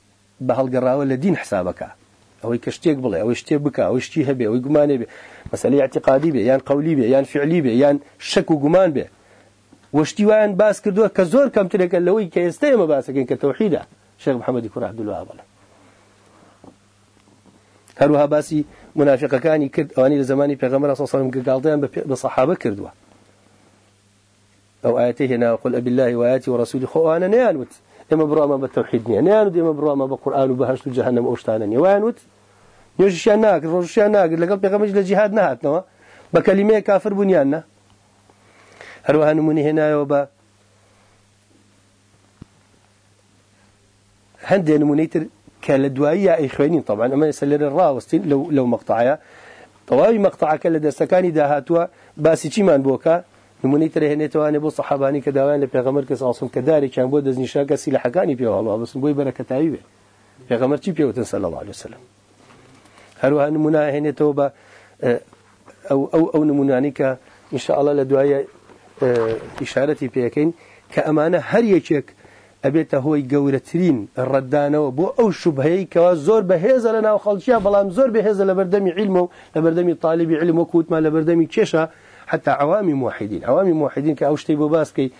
بهالقراءة ولا دين حسابك. أو يكشتيك بلا أو يشتي بك أو يشتي هبه أو يقمان به مسألة اعتقادي به يعني قولي به يعني فعلي به يعني شك وقمان به وشتي وان باس كردوه كزور كم تلك اللوي كيستي ما باسكين كتوحيده. شيخ محمد يكون عبد الله عبد هروها باسي منافق كان كرد أواني لزماني پیغمبر صلى الله عليه وسلم قالدان بصحابة كردوا أو آياته هنا وقل أبي الله وآياتي ورسولي خو أنا نيانوت إما بروا بالتوحيد نيان نيانوت إما بروا ما بالقرآن وبهشت جهنم أوشتانا نيوانوت يوش شاناك روش شاناك لقل بيغمج لجهاد نهات نوا. بكلمة كافر بنياننا. هروها نموني هنا وبا. هندي نمونيتر كالدوائية أي خوينين طبعا. أما يسلر الراوستين لو لو مقطعيا طوابي مقطع كلا دستكاني داهاتوا. باسي چيمان بوكا؟ نمونەی تر هێنێتوانێ بۆ سەحابانی کە داوایان لە پێغەمەر کەس ئاسم کە دارێکیان بۆ دەستنیشا کە سیلەحەکانی پێوەڵا بەسم بۆی بەرەکەتایی بێ. پێغەمەر چی پێوتن سەلە الله عليه وسلم؟ هەروها نمونا هێنێتەوە بە ئەو ئەو ئەو نمونانی کە ئینشاءالله لە دوایە ئیشارەتی پێەکەین کە ئەمانە هەر یەکێک ئەبێتە هۆی گەورەترین ڕەدانەوە بۆ ئەو شوبهەیەکەوە زۆر بەهێزە لە ناو خەڵکییا بەڵام زۆر بەهێزە لە بەردەمی علمە و لە بەردەمی تاالبی علم وەکووتمان لە بەردەمی کێشە حتى عوامي موحدين. عوامي موحدين كأوش تيبو باسكي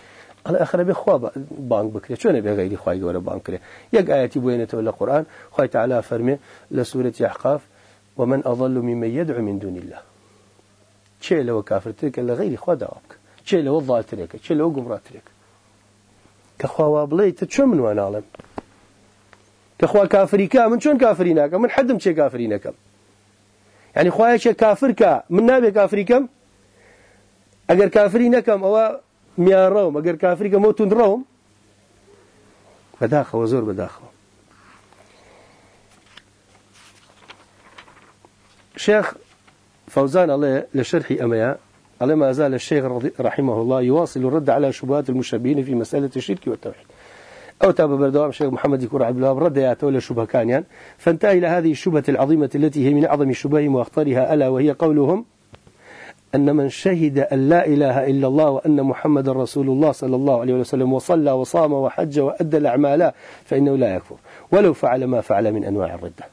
على آخر بخوا بانك بكري. شو نبي غيري خواي جورا بانك كري يق آياتي بوينة ولا القرآن خواي تعالى فرمي لسورة يحقاف ومن أضل ممن يدعو من دون الله. شيء لو كافر تلك إلا غيري خوا دوابك شيء لو ضال تلك شيء لو قمرات تلك كخوا بڵێ چۆن من واناڵم؟ کەخوا کافریکە من چۆن کافری ناکەم؟ من حدم چێ کافری نەکەم؟ یعنی خوایەکێ کافرکە من نابێ کافریکەم ئەگەر کافری نەکەم ئەوە میانڕەوم ئەگەر کافریکەم ئەو بەداخەوە زۆر بەداخەوە. شيخ فوزان الله لشرح أمياء على ما زال الشيخ رحمه الله يواصل الرد على شبهات المشابهين في مسألة الشرك والتوحيد أو تابع بردوام الشيخ محمد يكون عبد الله رد يعتولى شبه كان يعني فانتهى إلى هذه الشبهة العظيمة التي هي من أعظم شبههم وأخطرها ألا وهي قولهم أن من شهد أن لا إله إلا الله وأن محمد رسول الله صلى الله عليه وسلم وصلى وصام وحج وأدى الأعمال فإنه لا يكفر. ولو فعل ما فعل من أنواع الردة.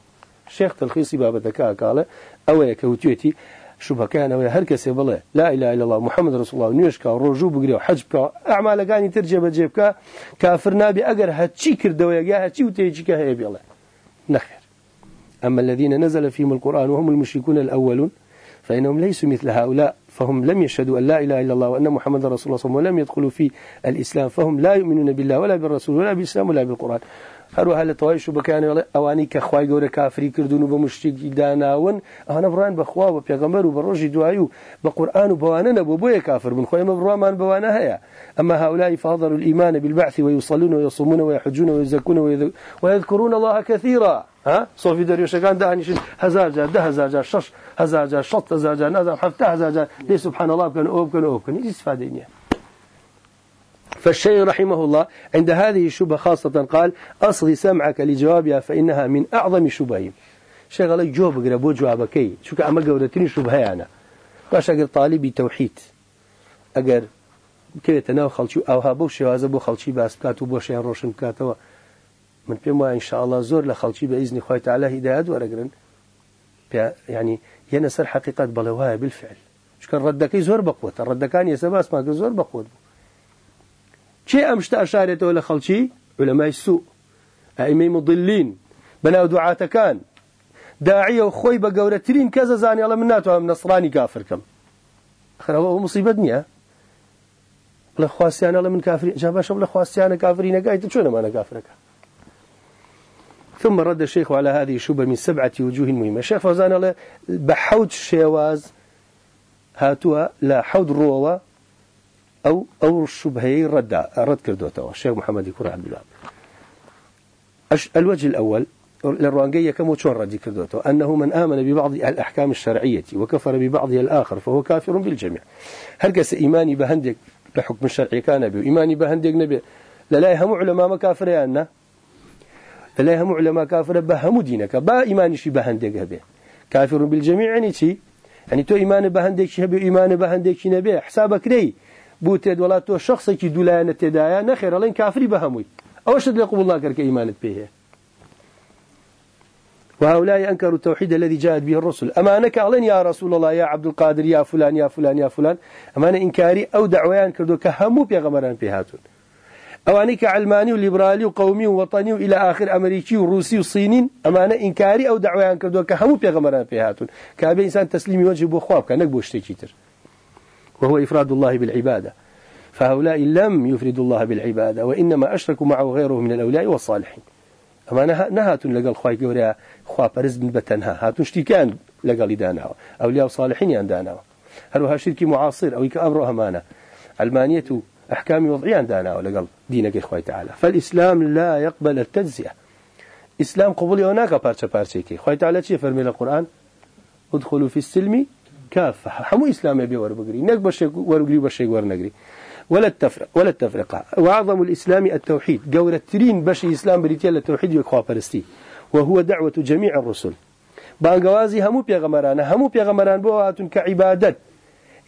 الشيخ تلخيصي باب ذكاء قال أو يكوتيتي شبه كان ويا هر كسي لا إله إلا الله محمد رسول الله نيشكا ورجو بقري وحج بك أعمال كاني ترجع بجيبك كافر نبي أجر هتشي كردوا يا هتشي وتيجي كهي بيله نخير. أما الذين نزل فيهم القرآن وهم المشركون الأولون فإنهم ليسوا مثل هؤلاء فهم لم يشهدوا أن لا إله إلا الله وأن محمد رسول الله ولم يدخلوا في الإسلام فهم لا يؤمنون بالله ولا بالرسول ولا بالإسلام ولا بالقرآن. هەروها لە تەواوی شوبەکانی ئەوانی کە خخوای گەورە کافری کردوون و داناون ئەوانە بڕان بەخوا بە پێغەمەر و بە ڕۆژی دوایی و بە قورآن و بەوانە نەبوو بۆیە کافر بن خۆی مە الإيمان بالبعث ويصلون ويصومون ويحجون ويزكون ويذكرون الله كثيرا ها؟ صوفي دريوش كان دانيش هزار جار ده هزار جار شش هزار جار شط هزار جار نازم حفته هزار جار. ليه سبحان الله بكن أوب كن أوب كن إيش استفادة فالشيء رحمه الله عند هذه الشبهة خاصة قال أصغي سمعك لجوابها فإنها من أعظم شبههم شغل جواب قربو جوابكي شو كأما قولتني شبهة أنا. باش أقر طالبي توحيد. أقر خلشي أو هابو شوازة بو خلشي باس بكاتو شيء من بيما إن شاء الله زور لخلشي بإذن خوي تعالى هدايات ورقرن يعني ينسر حقيقة بلوها بالفعل. شو كان ردكي زور بقوة الردكان يسباس ما زور بقوة چه ئەمشتە ئەشارێتەوە لە خەڵکی؟ علەمای سوء. ئەئیمەی مضلین. بەناو دوعاتەکان داعیە و خۆی بە گەورەترین کەسە زانیاڵە من ناتوانم نەسرانی کافرکەم خەرەوە مصیبەت نییە. لە خواستیانە لە من کافری جا باشە لە خواستیانە کافری نەگایتە چۆنەمانە کافرەکە؟ ثم رد الشيخ على هذه الشبهة من سبعة وجوه مهمة. الشيخ فوزان بحوت شواز هاتوها لا حوض روى أو أو الشبهة رد رد كردوته الشيخ محمد يكون عبد الله. الوجه الأول للروانجية كم وشون رد كردوته أنه من آمن ببعض الأحكام الشرعية وكفر ببعضها الآخر فهو كافر بالجميع. هل كس إيماني بهندك بحكم الشرعي كان به إيماني بهندك نبي. لا يهم علماء مكافر يا لا يهم علماء كافر بهم دينك. با إيماني شي بهندك هبه. كافر بالجميع يعني شي؟ يعني تو إيمان بهندك شي إيمان بهندك نبي. حسابك ليه بو تێد وڵات تۆ شخصێکی دوولایەنە تێدایە نەخێر ئەڵێن کافری بە هەمووی ئەوەشت لێ قوبڵ ناکرد کە ئیمانت پێ وهؤلاء أنكروا التوحيد الذي جاءت به الرسل. أما أنك أعلن يا رسول الله يا عبد القادر يا فلان يا فلان يا فلان. أما أنا إنكاري أو دعويان كردو كهمو بيغمران بهاتون. أو أنك علماني وليبرالي وقومي ووطني وإلى آخر أمريكي وروسي وصيني أما أنا إنكاري أو دعويان كردو كهمو بيغمران بهاتون كابي إنسان تسليمي وجه بخواب كانك بوشتكي تر. وهو إفراد الله بالعبادة. فهؤلاء لم يفردوا الله بالعبادة وإنما أشركوا معه غيره من الأولياء والصالحين. أما نهاتون لقال خواهي قوريا خواه برز من بتنها هاتون شتيكان لقال داناوا أولياء وصالحين ينداناوا هل شركي معاصر أو أمر أمانة علمانية أحكام وضعية داناوا لقال دينك إخوة تعالى. فالإسلام لا يقبل التجزية. إسلام قبول هناك بارشة بارشة خوي تعالى شيء فرمي القرآن ادخلوا في السلم كافة. حمو إسلام يبي وربقري نك بشيك ورقري بشيك ورنقري ولا التفرق ولا التفرقة. وأعظم الإسلام التوحيد. جورة ترين بشي إسلام بريتيا التوحيد يكوا برستي وهو دعوة جميع الرسل. بانجوازي همو بيغمران. همو بيغمران بوهاتون كعبادة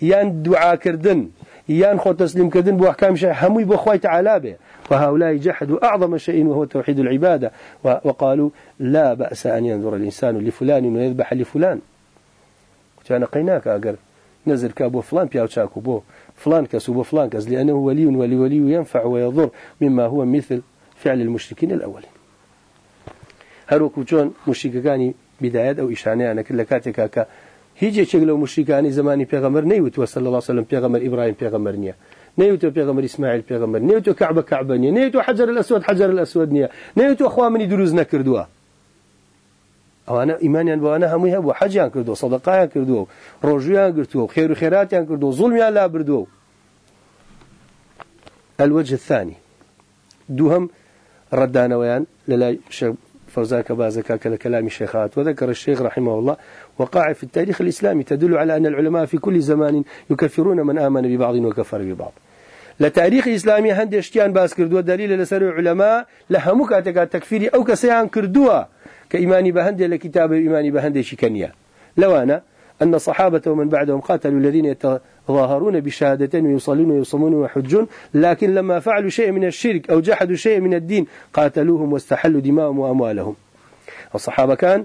يان دعاء كردن. يان خو تسليم كردن بو أحكام شيء همو بخوي تعالى به وهؤلاء جحدوا أعظم شيء وهو توحيد العبادة. وقالوا لا بأس أن ينظر الإنسان لفلان ويذبح لفلان. كان قيناك أقر نزل كابو فلان بياو تشاكو بو فلان كس وفلان كس لأنه ولي ولي ولي ينفع ويضر مما هو مثل فعل المشركين الأولين. هروكو جون مشركاني بدايات أو إشانة أنا كل كاتك هیچ چێک لەو مشریکانی زمانی پێغەمەر نەیوتوە صلی الله وسلم پێغەمەر ئیبراهیم پێغەمەر نییە. نەیوتۆ پێغەمەر ئیسماعیل پێغەمەر نەیوتۆ کعبە کعبە نیە نەیوتۆ حەجەر الأسود حەجەر الأسود نییە نەیوتۆ خوا منی دروست نەکردووە. ئەوانە ئیمانیان بەوانە هەمووی هەبوو حەجیان کردو سەدەقایان کردووە ڕۆژویان گرتووە خێر و کردو زوڵمیان لا بردووە الوجه الثاني دوهم ردان ويان للا فوزان كبازك كلام الشيخات وذكر الشيخ رحمه الله. وقع في التاريخ الإسلامي تدل على أن العلماء في كل زمان يكفرون من آمن ببعض وكفر ببعض. لتاريخ إسلامي هند اشتيان باس كردوا دليل لسر العلماء لهمك تكفيري أو كسيان كردوا كإيماني بهند لكتاب إيماني بهند شكنيا. لو أنا أن الصحابة ومن بعدهم قاتلوا الذين يتظاهرون بشهادتين ويصلون ويصومون ويحجون لكن لما فعلوا شيء من الشرك أو جحدوا شيء من الدين قاتلوهم واستحلوا دماءهم وأموالهم. الصحابة كان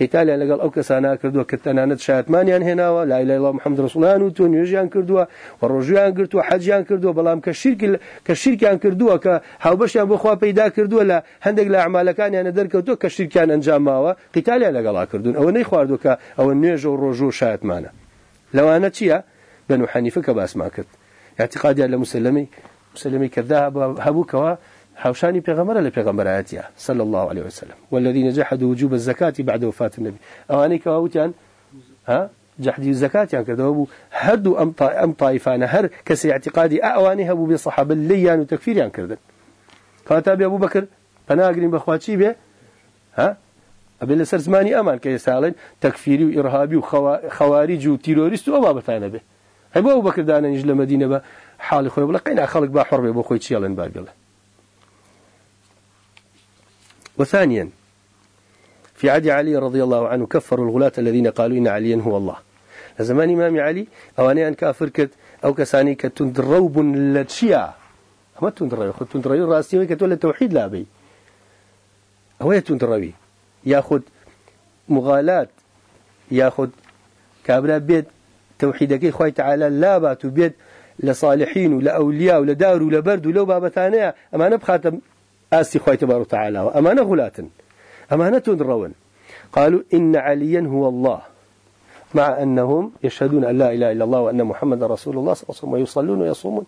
قتال يعني لقال أو كسانا كردوا كتنانت شاتمانيان هنا لا إله إلا محمد رسول الله نوتون يجيان كردوا والرجوعان كردوا حجيان كردوا بلام كشرك كشركان كردوا كهاوبشيان بخوا پیدا كردوا لا هندق لا أعمالكان يعني دركتوا كشركان أنجام ماوا قتال يعني لقال كردون أو نيخواردوا أو النيج والرجوع شاتمانا لو أنا تشيا بنو حنيفة كباس ما كت اعتقادي على مسلمي مسلمي كذاب هبوك حوشاني بيغمر لبيغمراتها صلى الله عليه وسلم. والذين جحدوا وجوب الزكاة بعد وفاة النبي أواني كواوتيان ها؟ جحدي الزكاة يعني كذا هدو أم أم طائفان هر كسي اعتقادي أواني هبو بالصحابة اللي وتكفير يعني كذا كاتب أبو بكر فناقرين بأخواتي به ها؟ أبي لسر زماني أمان كي سالين تكفيري وإرهابي وخوارج وتيروريست وما بتانا به أبو بكر دانا نجل مدينة به حال خوي ولا قينا خلق با حرب أبو خوي تشيلن باب الله وثانيا في عهد علي رضي الله عنه كفروا الغلاة الذين قالوا إن عليا هو الله. زمان إمام علي أو أني أن كافر كت أو كساني كتندروب ما تندروي خد تندروي رأسي كتول التوحيد لا بي. هو تندروي ياخذ مغالاة ياخذ كابرا بيت توحيدك خوي تعالى لا بات بيت لصالحين ولأولياء ولدار ولبرد ولو بابتانيا أما نبخاتم آسي خوي تبارك وتعالى أما نغلات أما نتون قالوا إن عليا هو الله. مع أنهم يشهدون أن لا إله إلا الله وأن محمد رسول الله صلى الله عليه وسلم ويصلون ويصومون.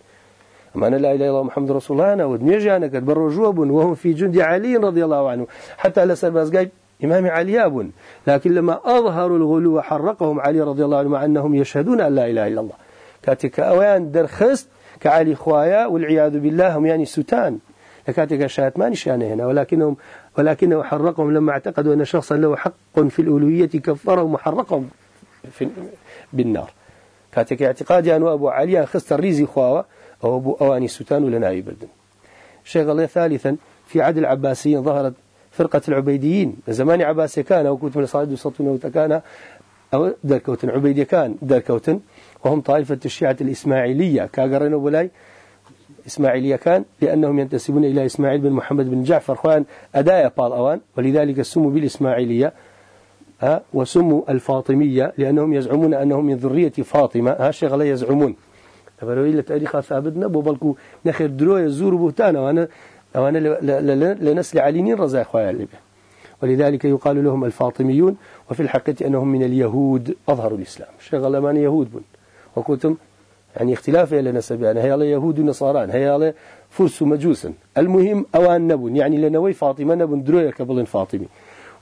أما أنا لا إله إلا الله محمد رسول الله. أنا ودميجي أنا قد برجوب وهم في جند علي رضي الله عنه. حتى لسر بس قايب إمام علي أب. لكن لما أظهروا الغلو وحرقهم علي رضي الله عنه مع أنهم يشهدون أن لا إله إلا الله. كاتك أوان درخست كعلي خوايا والعياذ بالله هم يعني ستان لكاتك شات ما نشانه هنا ولكنهم ولكنه حرقهم لما اعتقدوا أن شخصا له حق في الألوهية كفرهم وحرقهم في بالنار. كاتك اعتقادي أن أبو علي خست الريزي خواوة أو أبو أواني ستان ولا بردن شيخ ثالثا في عهد العباسيين ظهرت فرقة العبيديين. زمان عباسي كان أو كنت من صادق وسطون كان أو دركوتن عبيدي كان دركوتن وهم طائفة الشيعة الإسماعيلية. كاقرين ولاي إسماعيلية كان لأنهم ينتسبون إلى إسماعيل بن محمد بن جعفر خوان أدايا بال أوان ولذلك سموا بالإسماعيلية وسموا الفاطمية لأنهم يزعمون أنهم من ذرية فاطمة ها شغلة يزعمون. تبروي لتاريخ ثابت نبو بلكو نخير درو يزور بهتانا وأنا وأنا لنسل عليين رزاق خويا الليبيا ولذلك يقال لهم الفاطميون وفي الحقيقة أنهم من اليهود أظهروا الإسلام. شغل من يهود بن. وكنتم يعني اختلاف إلى نسب يعني هي يهود ونصاران هي فرس مجوسا المهم أوان نبن يعني لنوي فاطمة نبن دروية قبل فاطمي.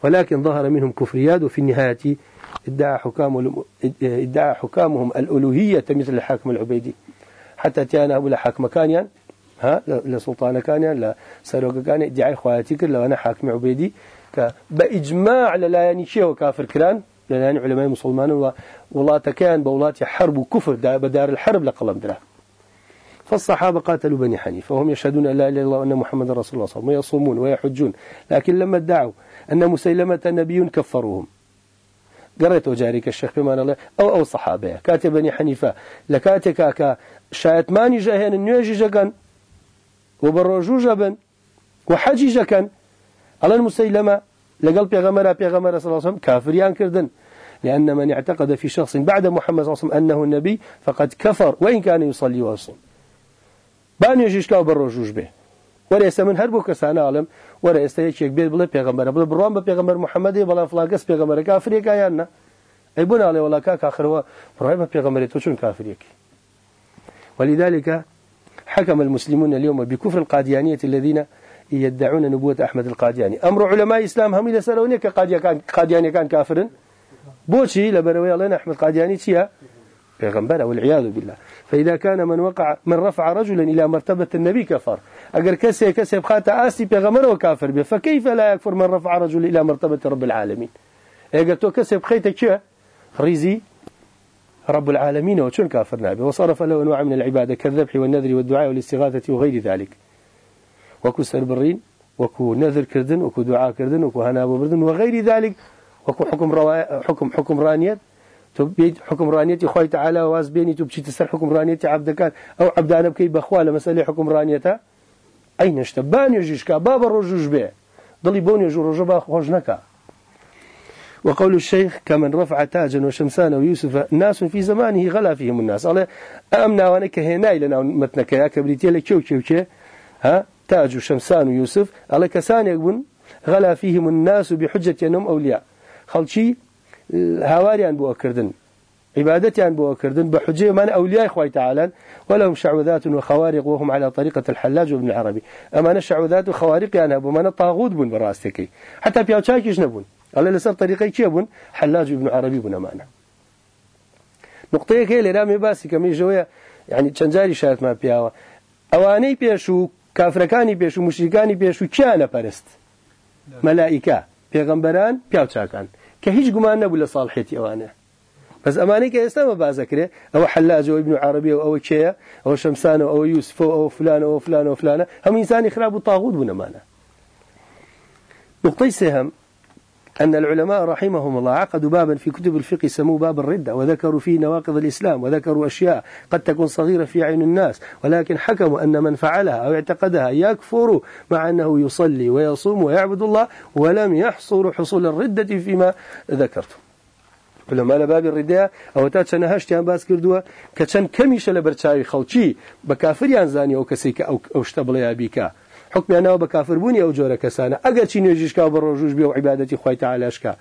ولكن ظهر منهم كفريات وفي النهاية ادعى حكام ادعى حكامهم الألوهية مثل الحاكم العبيدي. حتى تيانا أبو حاكم كان ها لسلطان كان لا سروق كان ادعى خواتي لو أنا حاكم عبيدي. بإجماع لا يعني شيء وكافر كران لأن علماء مسلمان والله كان بولات حرب وكفر بدار الحرب لقلم دره فالصحابة قاتلوا بني حنيفة وهم يشهدون أن لا إله إلا الله وأن محمد رسول الله صلى الله عليه وسلم ويصومون ويحجون لكن لما ادعوا أن مسيلمة نبي كفروهم. قريت وجاريك الشيخ بما الله أو أو صحابة كاتب بني حنيفة لكاتك كا شايت ماني جاهن النيوجي جكن وبروجو جبن وحجي جكن على المسيلمة لقل بيغمرة بيغمرة صلى الله عليه وسلم كافريان كردن لأن من اعتقد في شخص بعد محمد صلى الله عليه وسلم أنه النبي فقد كفر وإن كان يصلي ويصوم. بان يجيش كاو بروجوج به. ورئيس من هربو كسان عالم ورئيس يشيك بيت بلا بيغمبر بلا برام بيغمبر محمد بلا فلاقس بيغمبر كافر كايانا أي بنا عليه ولا كاك آخر هو برايم بيغمبر توشون كافر يكي ولذلك حكم المسلمون اليوم بكفر القاديانية الذين يدعون نبوة أحمد القادياني. أمر علماء الإسلام هم إذا سألوني كقادياني كان كافر بوشي لبروي الله أحمد قادياني تيا بيغمبر والعياذ بالله. فإذا كان من وقع من رفع رجلا إلى مرتبة النبي كفر. أجر كسي كسي بخاتا آسي بيغمبر وكافر به فكيف لا يكفر من رفع رجل إلى مرتبة رب العالمين؟ أجر تو كسي بخيتك ريزي رب العالمين وشون كافرنا به وصرف له أنواع من العبادة كالذبح والنذر والدعاء والاستغاثة وغير ذلك. وكو سربرين وكو نذر كردن وكو دعاء كردن وكو هناب بردن وغير ذلك وكو حكم روا... حكم حكم رانيت. تبيد حكم رانيتي خوي تعالى واز بيني تبشي تسر حكم رانيتي عبد كان أو عبد أنا بكي بخواله مسألة حكم رانيته أين اشتبان يجيشكا باب الرجوج به ضلي بون يجو رجبا خوجنكا وقول الشيخ كمن رفع تاجا وشمسان ويوسف ناس في زمانه غلا فيهم الناس. قال أمنا وانا كهنا لنا متنك يا كبريتي لك شو شو؟ ها؟ تاج وشمسان ويوسف على كسان يقبن غلا فيهم الناس بحجة أنهم أولياء. خلشي هاواريان بو أكردن عبادتيان بو كردن بحجيه من أولياء إخوة تعالى ولهم شعوذات وخوارق وهم على طريقة الحلاج وابن العربي. أما الشعوذات وخوارق يعني أبو من الطاغوت بن براستكي حتى بيوتشاكيش نبون؟ الله لسر طريقي كي بون حلاج وابن عربي بن أمانة. نقطة كي لرامي باسي كمي جوية يعني تشنجاري شاهد ما بياوة. كافركاني بيشو مشركاني بيشو كيانا برست ملائكة پیغمبران پیاوچاکان. کە هیچ گومان ئەوانە. بەس ئەمانەی کە ئێستامە بازەکرێ ئەوە حلاجەوە ابن عربی و ئەوە کێە ئەوە شەمسانە ئەوە یوسف ئەوە فلان ئەوە فلان ئەوە فلانە. هەموو ئینسانی خراپ و تاغوت بوونەمانە نقطەی سێهم أن العلماء رحمهم الله عقدوا بابا في كتب الفقه سموه باب الردة وذكروا فيه نواقض الإسلام وذكروا أشياء قد تكون صغيرة في عين الناس ولكن حكموا أن من فعلها أو اعتقدها يكفر مع أنه يصلي ويصوم ويعبد الله ولم يحصر حصول الردة فيما ذكرت. علماء لباب الردة أو تاتش نهشتيان باس كردوا كتشن كميش لبرتشاوي خلشي بكافر ينزاني أو كسيك أو, أو اشتبليا بيكا حکمیانەوە بە کافربوونی ئەو جۆرە کەسانە. ئەگەر چی نوێژیشکا بە ڕۆژوش بێ و عیباەتی خۆی تعالاشکا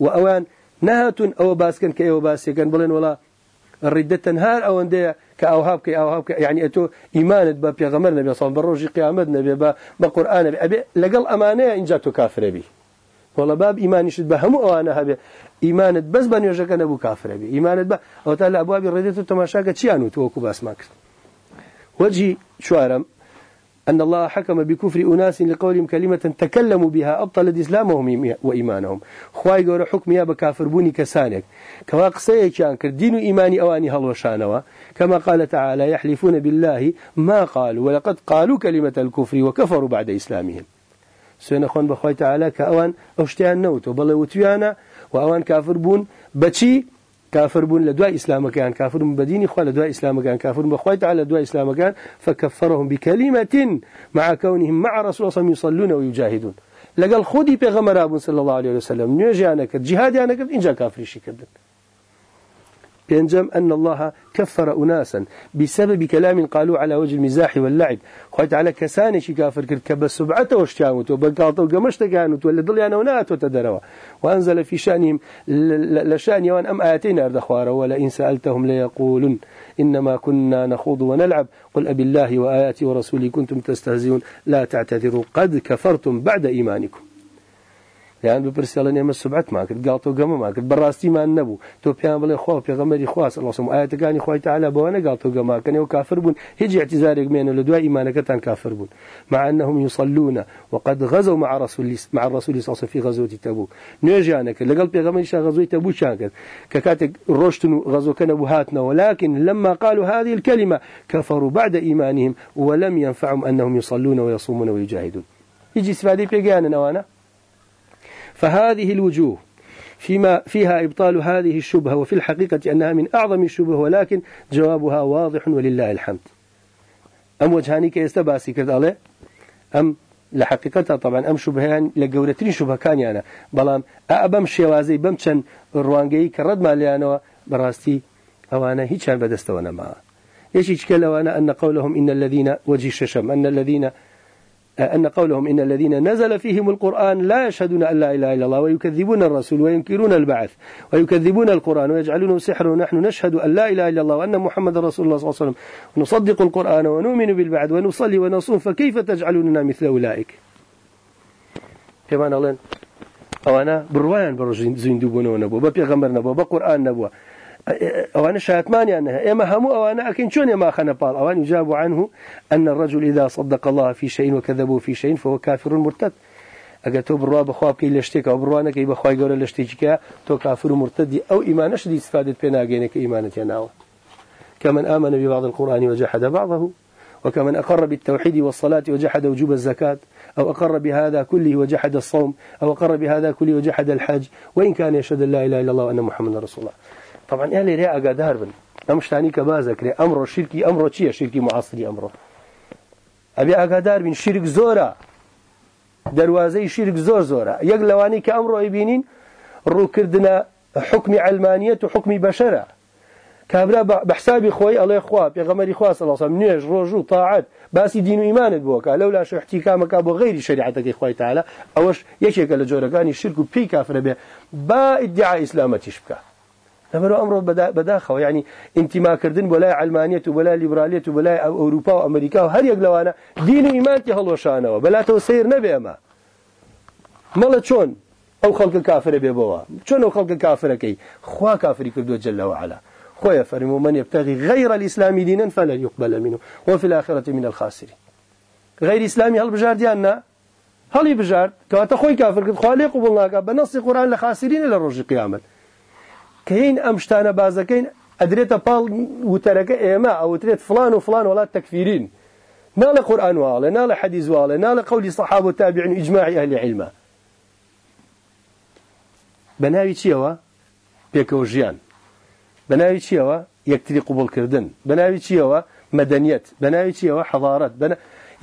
و ئەوان نهاتون ئەوە باسکەن کە ئێوە باسیەکەن. بڵێن وڵا ڕیدە تەنهار ئەوەندەیە کە ئەوها بکە ئەوها بکە یعنی ئەتۆ ئیمانت بە پێغەمەر نەبێ ساڵ بە ڕۆژی قیامەت نەبێ بە بە قورآانە ئەبێ لەگەڵ ئەمانەیە اینجا تۆ کافرەبی. وڵە باب ئیمانیشت بە هەموو ئەوانە هەبێ. ئیمانت بەس بە نوێژەکە نەبوو کافرەبی. ئیمانت بە ئەو تا لە ئەبوابی ڕێدێت و تەماشاکە چیان و تۆوەکو باسمان کرد؟ وەجی چوارم أن الله حكم بكفر أناس لقولهم كلمة تكلموا بها أبطلت إسلامهم وإيمانهم. خواي قول حكم يا بكافر بوني كسانك. كما كان دين إيماني أواني هلوشانوا كما قال تعالى يحلفون بالله ما قالوا ولقد قالوا كلمة الكفر وكفروا بعد إسلامهم. سوين خون بخواي تعالى كأوان أشتيان نوت وبلا وتويانا وأوان كافر بون بچي كافر بون لدواء إسلام كان كافر بدين إخوة لدواء إسلام كان كافر بخوات على لدواء إسلام كان فكفرهم بكلمة مع كونهم مع رسول الله يصلون ويجاهدون. لقال خودي بيغمر صلى الله عليه وسلم نيجي أنا كد جهادي أنا كد إنجا كافر شي كدن. بينجم أن الله كفر أناسا بسبب كلام قالوا على وجه المزاح واللعب. خويت على كساني شي كافر كرت كبس سبعته وشتامت وبقاطه وقمشت كانت ولا ضل أنا ونات وتدروا وأنزل في شأنهم لشأن يوان أم آياتين أرد خوارا ولئن سألتهم ليقولن. إنما كنا نخوض ونلعب. قل أبي الله وآياتي ورسولي كنتم تستهزئون. لا تعتذروا قد كفرتم بعد إيمانكم. یان بپرسیڵە نێمە سوبعەت ماکرد گاڵتۆ گەمە ماکرد بەڕاستیمان نەبوو تۆ پیان بڵێ خۆ پێغەمەری خواست ئەڵسم ئاەتەکانی خۆی تعالا بەوە نەگاڵتۆ گەماکەنەوە کافر بوون هیچ اعتزارێک مێنە لە دوای ئیمانەکەتان کافر بوون مع أنهم يصلون. وقد غزوا مع رسول مع الرسول صلى الله عليه وسلم في غزوة تبوك. نيجانك لقل بيغمر شا غزوة تبوك شانك ككاتك رشتن غزو كان بهاتنا ولكن لما قالوا هذه الكلمة كفروا بعد إيمانهم ولم ينفعهم أنهم يصلون ويصومون ويجاهدون. يجي استفادة بيغانا نوانا. فهذه الوجوه فيما فيها إبطال هذه الشبهة وفي الحقيقة أنها من أعظم الشبه ولكن جوابها واضح ولله الحمد. أم وجهاني كيستباسي كذا أم لحقيقتها طبعا أم شبهان لقولتين شبه كان يعني. بلام أبم شوازي بمشن الروانجي كرد ماليانو براستي أوانا هيتشان بدستوانا معه إيش يشكل وأنا أن قولهم إن الذين وجه الششم أن الذين أن قولهم إن الذين نزل فيهم القرآن لا يشهدون أن لا إله إلا الله ويكذبون الرسول وينكرون البعث ويكذبون القرآن ويجعلونه سحرا ونحن نشهد أن لا إله إلا الله وأن محمد رسول الله صلى الله عليه وسلم نصدق القرآن ونؤمن بالبعث ونصلي ونصوم فكيف تجعلوننا مثل أولئك؟ كما نقول أو أنا بروان برجين زندوبون ونبو ببيغمر نبو بقرآن نبو أوان شاتمان أنها. إما همو أوان أكن شون ما خنبال أوان يجاب عنه أن الرجل إذا صدق الله في شيء وكذبه في شيء فهو كافر مرتد. ئەگە تۆ بڕوا بخوا بکەی لە شتێک ئەو بڕوانەکەی بەخوای گەورە لە شتێکیکە تۆ کافر و مرتدی ئەو ئیمانەش دیسفادت پێ ناگەێنێکە ئیمانەت ناوە كمن آمن ببعض القرآن وجحد بعضه وكمن أقر بالتوحيد والصلاة وجحد وجوب الزكاة أو أقر بهذا كله وجحد الصوم أو أقر بهذا كله وجحد الحج وإن كان يشهد لا إله إلا الله وأن محمد رسول الله. طبعا يا لي أقدار بن. أمشتاني كبازك أمر شركي أمر شيء؟ شركي معاصري أمره. أبي أقدار بن. شرك زورا. دروازي شرك زور زورا. يقلواني كأمره يبينين؟ روكردنا حكم علمانية وحكم بشرة. كابرا بحسابي خوي الله خوا بيغمري خوا صلى الله عليه وسلم. نيج روجو طاعت. باسي دين وإيمان بوكا لولا شو احتكامك أبو غير شريعتك خوي تعالى أوش يكيك لجوركاني الشرك بي كافر به با ادعاء إسلامتي شبكه لەبەر ئەمڕۆ بەداخەوە. ینی ئینتیما کردن بۆ لای ئەلمانیت و بەلای لیبرالیت و بەلای ئەوروپا و ئەمریکا و هەریەک لەوانە دین و ئیمانتی هەڵۆشانەوە. بەلاتەوە سیر نەبێ ئەمە. مەڵە چۆن ئەو خەڵکە کافرە بێ بەوە چۆن ئەو خەڵکە کافرەکەی؟ خوا کافری کردووە جلەوە علا. خويا فرموا من يبتغي غير الإسلام دينا فلن يقبل منه وفي الآخرة من الخاسرين غير إسلامي هل بجار ديالنا هل يبجار كواتا خوي كافر قد خوالي قبول بنص القرآن لخاسرين إلى کەین ئەم شتانە بازەکەین ئەدرێتە پاڵ وتەرەکە ئێمە ئەوترێت فلان و فلان وڵات تەکفیرین. نا لە قورآن واڵێ نا لە حەدیث واڵێ نا لە قەولی سەحاب و تابعین ئیجماعی ئەهلی عیلمە. بە ناوی چیەوە؟ پێکەوە ژیان. بە ناوی چیەوە؟ یەکتری قوبولکردن. بە ناوی چیەوە؟ مەدەنیەت. بە ناوی چیەوە؟ حەضارەت. بە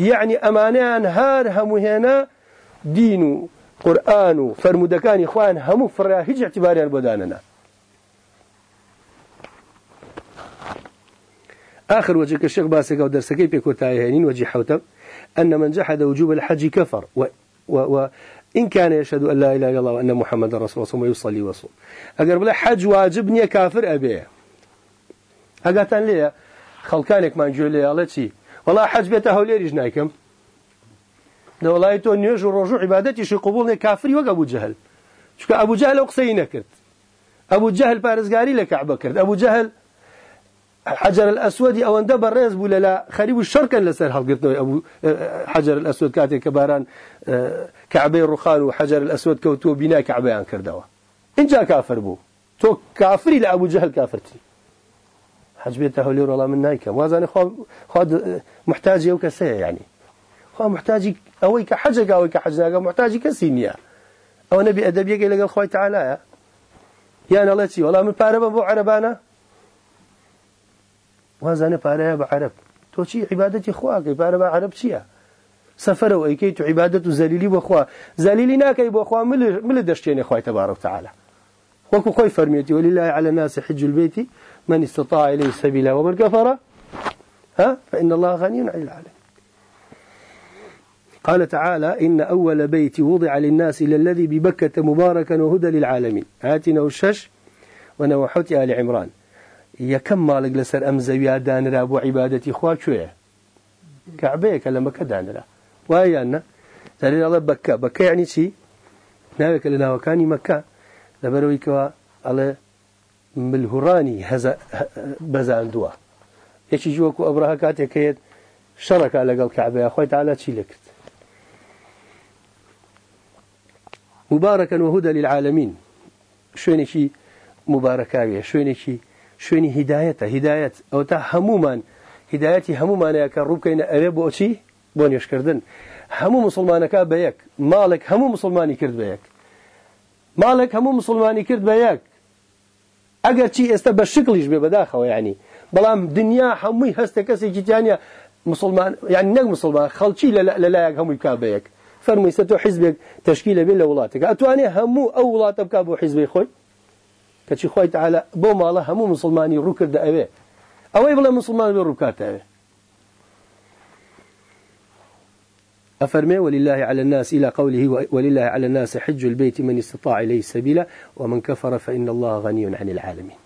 یعنی ئەمانیان هەر هەمووهێنا دین و قورآن و فەرمودەکانی خوان هەموو فڕا هیچ اعتباریان بۆدانەنا آخر وجه الشيخ باسك أو درسكي بيكوتايهين وجه حوتم؟ أن من جحد وجوب الحج كفر. و و وإن كان يشهد أن لا إله إلا الله وأن محمد رسول الله ويصلي ويصوم. أقرب له حج واجبني كافر أبيه هقاتان ليه خلقانك ما نجول ليه الله تي. والله حج بيته هولي رجنايكم ده والله تو نيوج ورجوع عبادتي شي قبول كافر وقع أبو جهل. شو أبو جهل أقصي نكرت أبو جهل بارزقاري لكعبة كرت. أبو جهل حجر الأسود أو أن دبر رئيس بولا لا خريب الشركة لسر حلقتنا أبو حجر الأسود كاتي كباران كعبي الرخان وحجر الأسود كوتو بناء كعبيان كردوا إن جاء كافر بو. تو كافري لأبو جهل كافرتي حج بيته هولي والله من نايكا. وازاني خاد محتاج يوكا سيه يعني. خو محتاج أويك حجك أويك حجنا محتاج كسينيا أو نبي أدب يجي لقى الخوي تعالى يا. أنا الله والله من باربا بو عربانا. وازانه پارەیە بە عرب تۆ چی عیبادەتی خواکەی پارە بە عرب چییە سەفرە و ئەیکەی تو عیبادەت و زەلیلی بۆخوا زەلیلی ناکەی بۆخوا مل دەشتێنێ خی تبارك تعالى وكو خوي فرميتي ولله على الناس حج البيت من استطاع إليه سبيلا ومن كفر. ها؟ فإن الله غني عن العالم قال تعالى إن أول بيت وضع للناس إلى الذي ببكة مباركا وهدى للعالمين. آتنا الشش ونوحوت آل عمران یەکەم ماڵک لەسەر ئەم زەویا دانرا بۆ عیباەتی خوا کوێە کەعبەیەکە لە مەکە دانرا. وایان نە دەرێ ئەڵە بەکە. بەکە ینی چی؟ ناوێکە لە ناوەکانی مەکە. لەبەرەوەی کەەوە ئەڵێ ملهوڕانی بەزاندووە. یەکی جووەکو ئەبرها کاتێکەیەت شەڕەکە لەگەڵ کەعبەیە خۆی تاالە چی لە کرد؟ مباركا وهدى للعالمين شوێنێکی مباركاوية شوێنێکی شوێنی هدایەتە هدایەت ئەو تا هەمومان هدایەتی هەمومانەیە کە ڕووکەینە ئەوێ بۆ چی؟ بۆ نوێشکردن. هەموو مسلمانەکە بە یەک. ماڵێک هەموو مسلمانی کرد بە یەک. ماڵێک هەموو مسلمانی کرد بە یەک. ئەگەر چی ئێستا بە شکلیش بێ بەداخەوە ینی بەڵام دنیا هەمووی هەستە کەسێکی جانیا مسلمان یان نەک مسلمان خەڵکی لەلایەک هەمووی کا بە یەک. فەرموویستە تۆ حیزبێک تشکیلە بێت لە وڵاتێکە. ئەتوانێت هەموو ئەو وڵاتە بک بۆ حیزبی خۆی؟ کەچی خۆی تعالى بۆ ماڵە هەموو مسلمانی ڕوو کردە ئەوێ ئەوەی بڵێ مسلمان بێ ڕووکاتەوێ أفرمي ولله على الناس إلى قوله ولله على الناس حج البيت من استطاع إليه سبيلا ومن كفر فإن الله غني عن العالمين.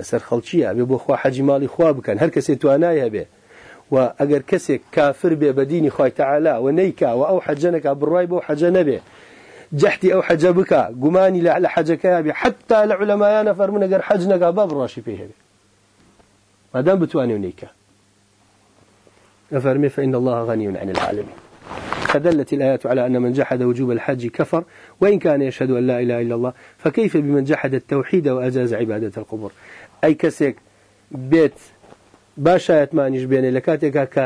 أسر خلشيا بيبو خوا حج مالي خوا بكان هر كسي توانايا به وأجر كسي كافر به بديني خوا تعالى ونيكا وأو حجنك بالرأي بو حجنا به جحتي أو حج بك قماني لحجك بي حتى العلماء نفر من أجر حجنا باب راشي فيه. ما دام بتواني ونيكا نفرمي فإن الله غني عن العالمين. فدلت الآيات على أن من جحد وجوب الحج كفر وإن كان يشهد أن لا إله إلا الله فكيف بمن جحد التوحيد وأجاز عبادة القبور؟ أي كسيك بيت باشایەت مانیش بێنێ لە کاتێکا کە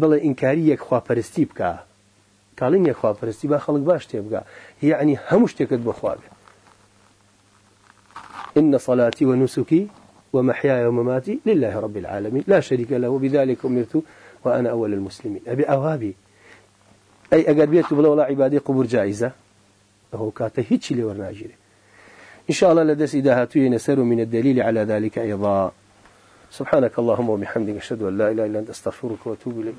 بڵێ ئینکاریەک خواپەرستی بکە کاڵین یەک خواپەرستی با خەڵک باش تێبگا يعني هم شتێکت بخواب إن صلاتي ونسكي ومحياي ومماتي لله رب العالمين. لا شريك له وبذلك أمرت وأنا أول المسلمين. أبي أوابي أي أقربيت بلا ولا عبادي قبور جائزة؟ هو كاته هيتش اللي ورناجري إن شاء الله لدس إذا هاتوي نسر من الدليل على ذلك أيضا. سبحانك اللهم وبحمدك أشهد أن لا إله إلا أنت أستغفرك وأتوب إليك.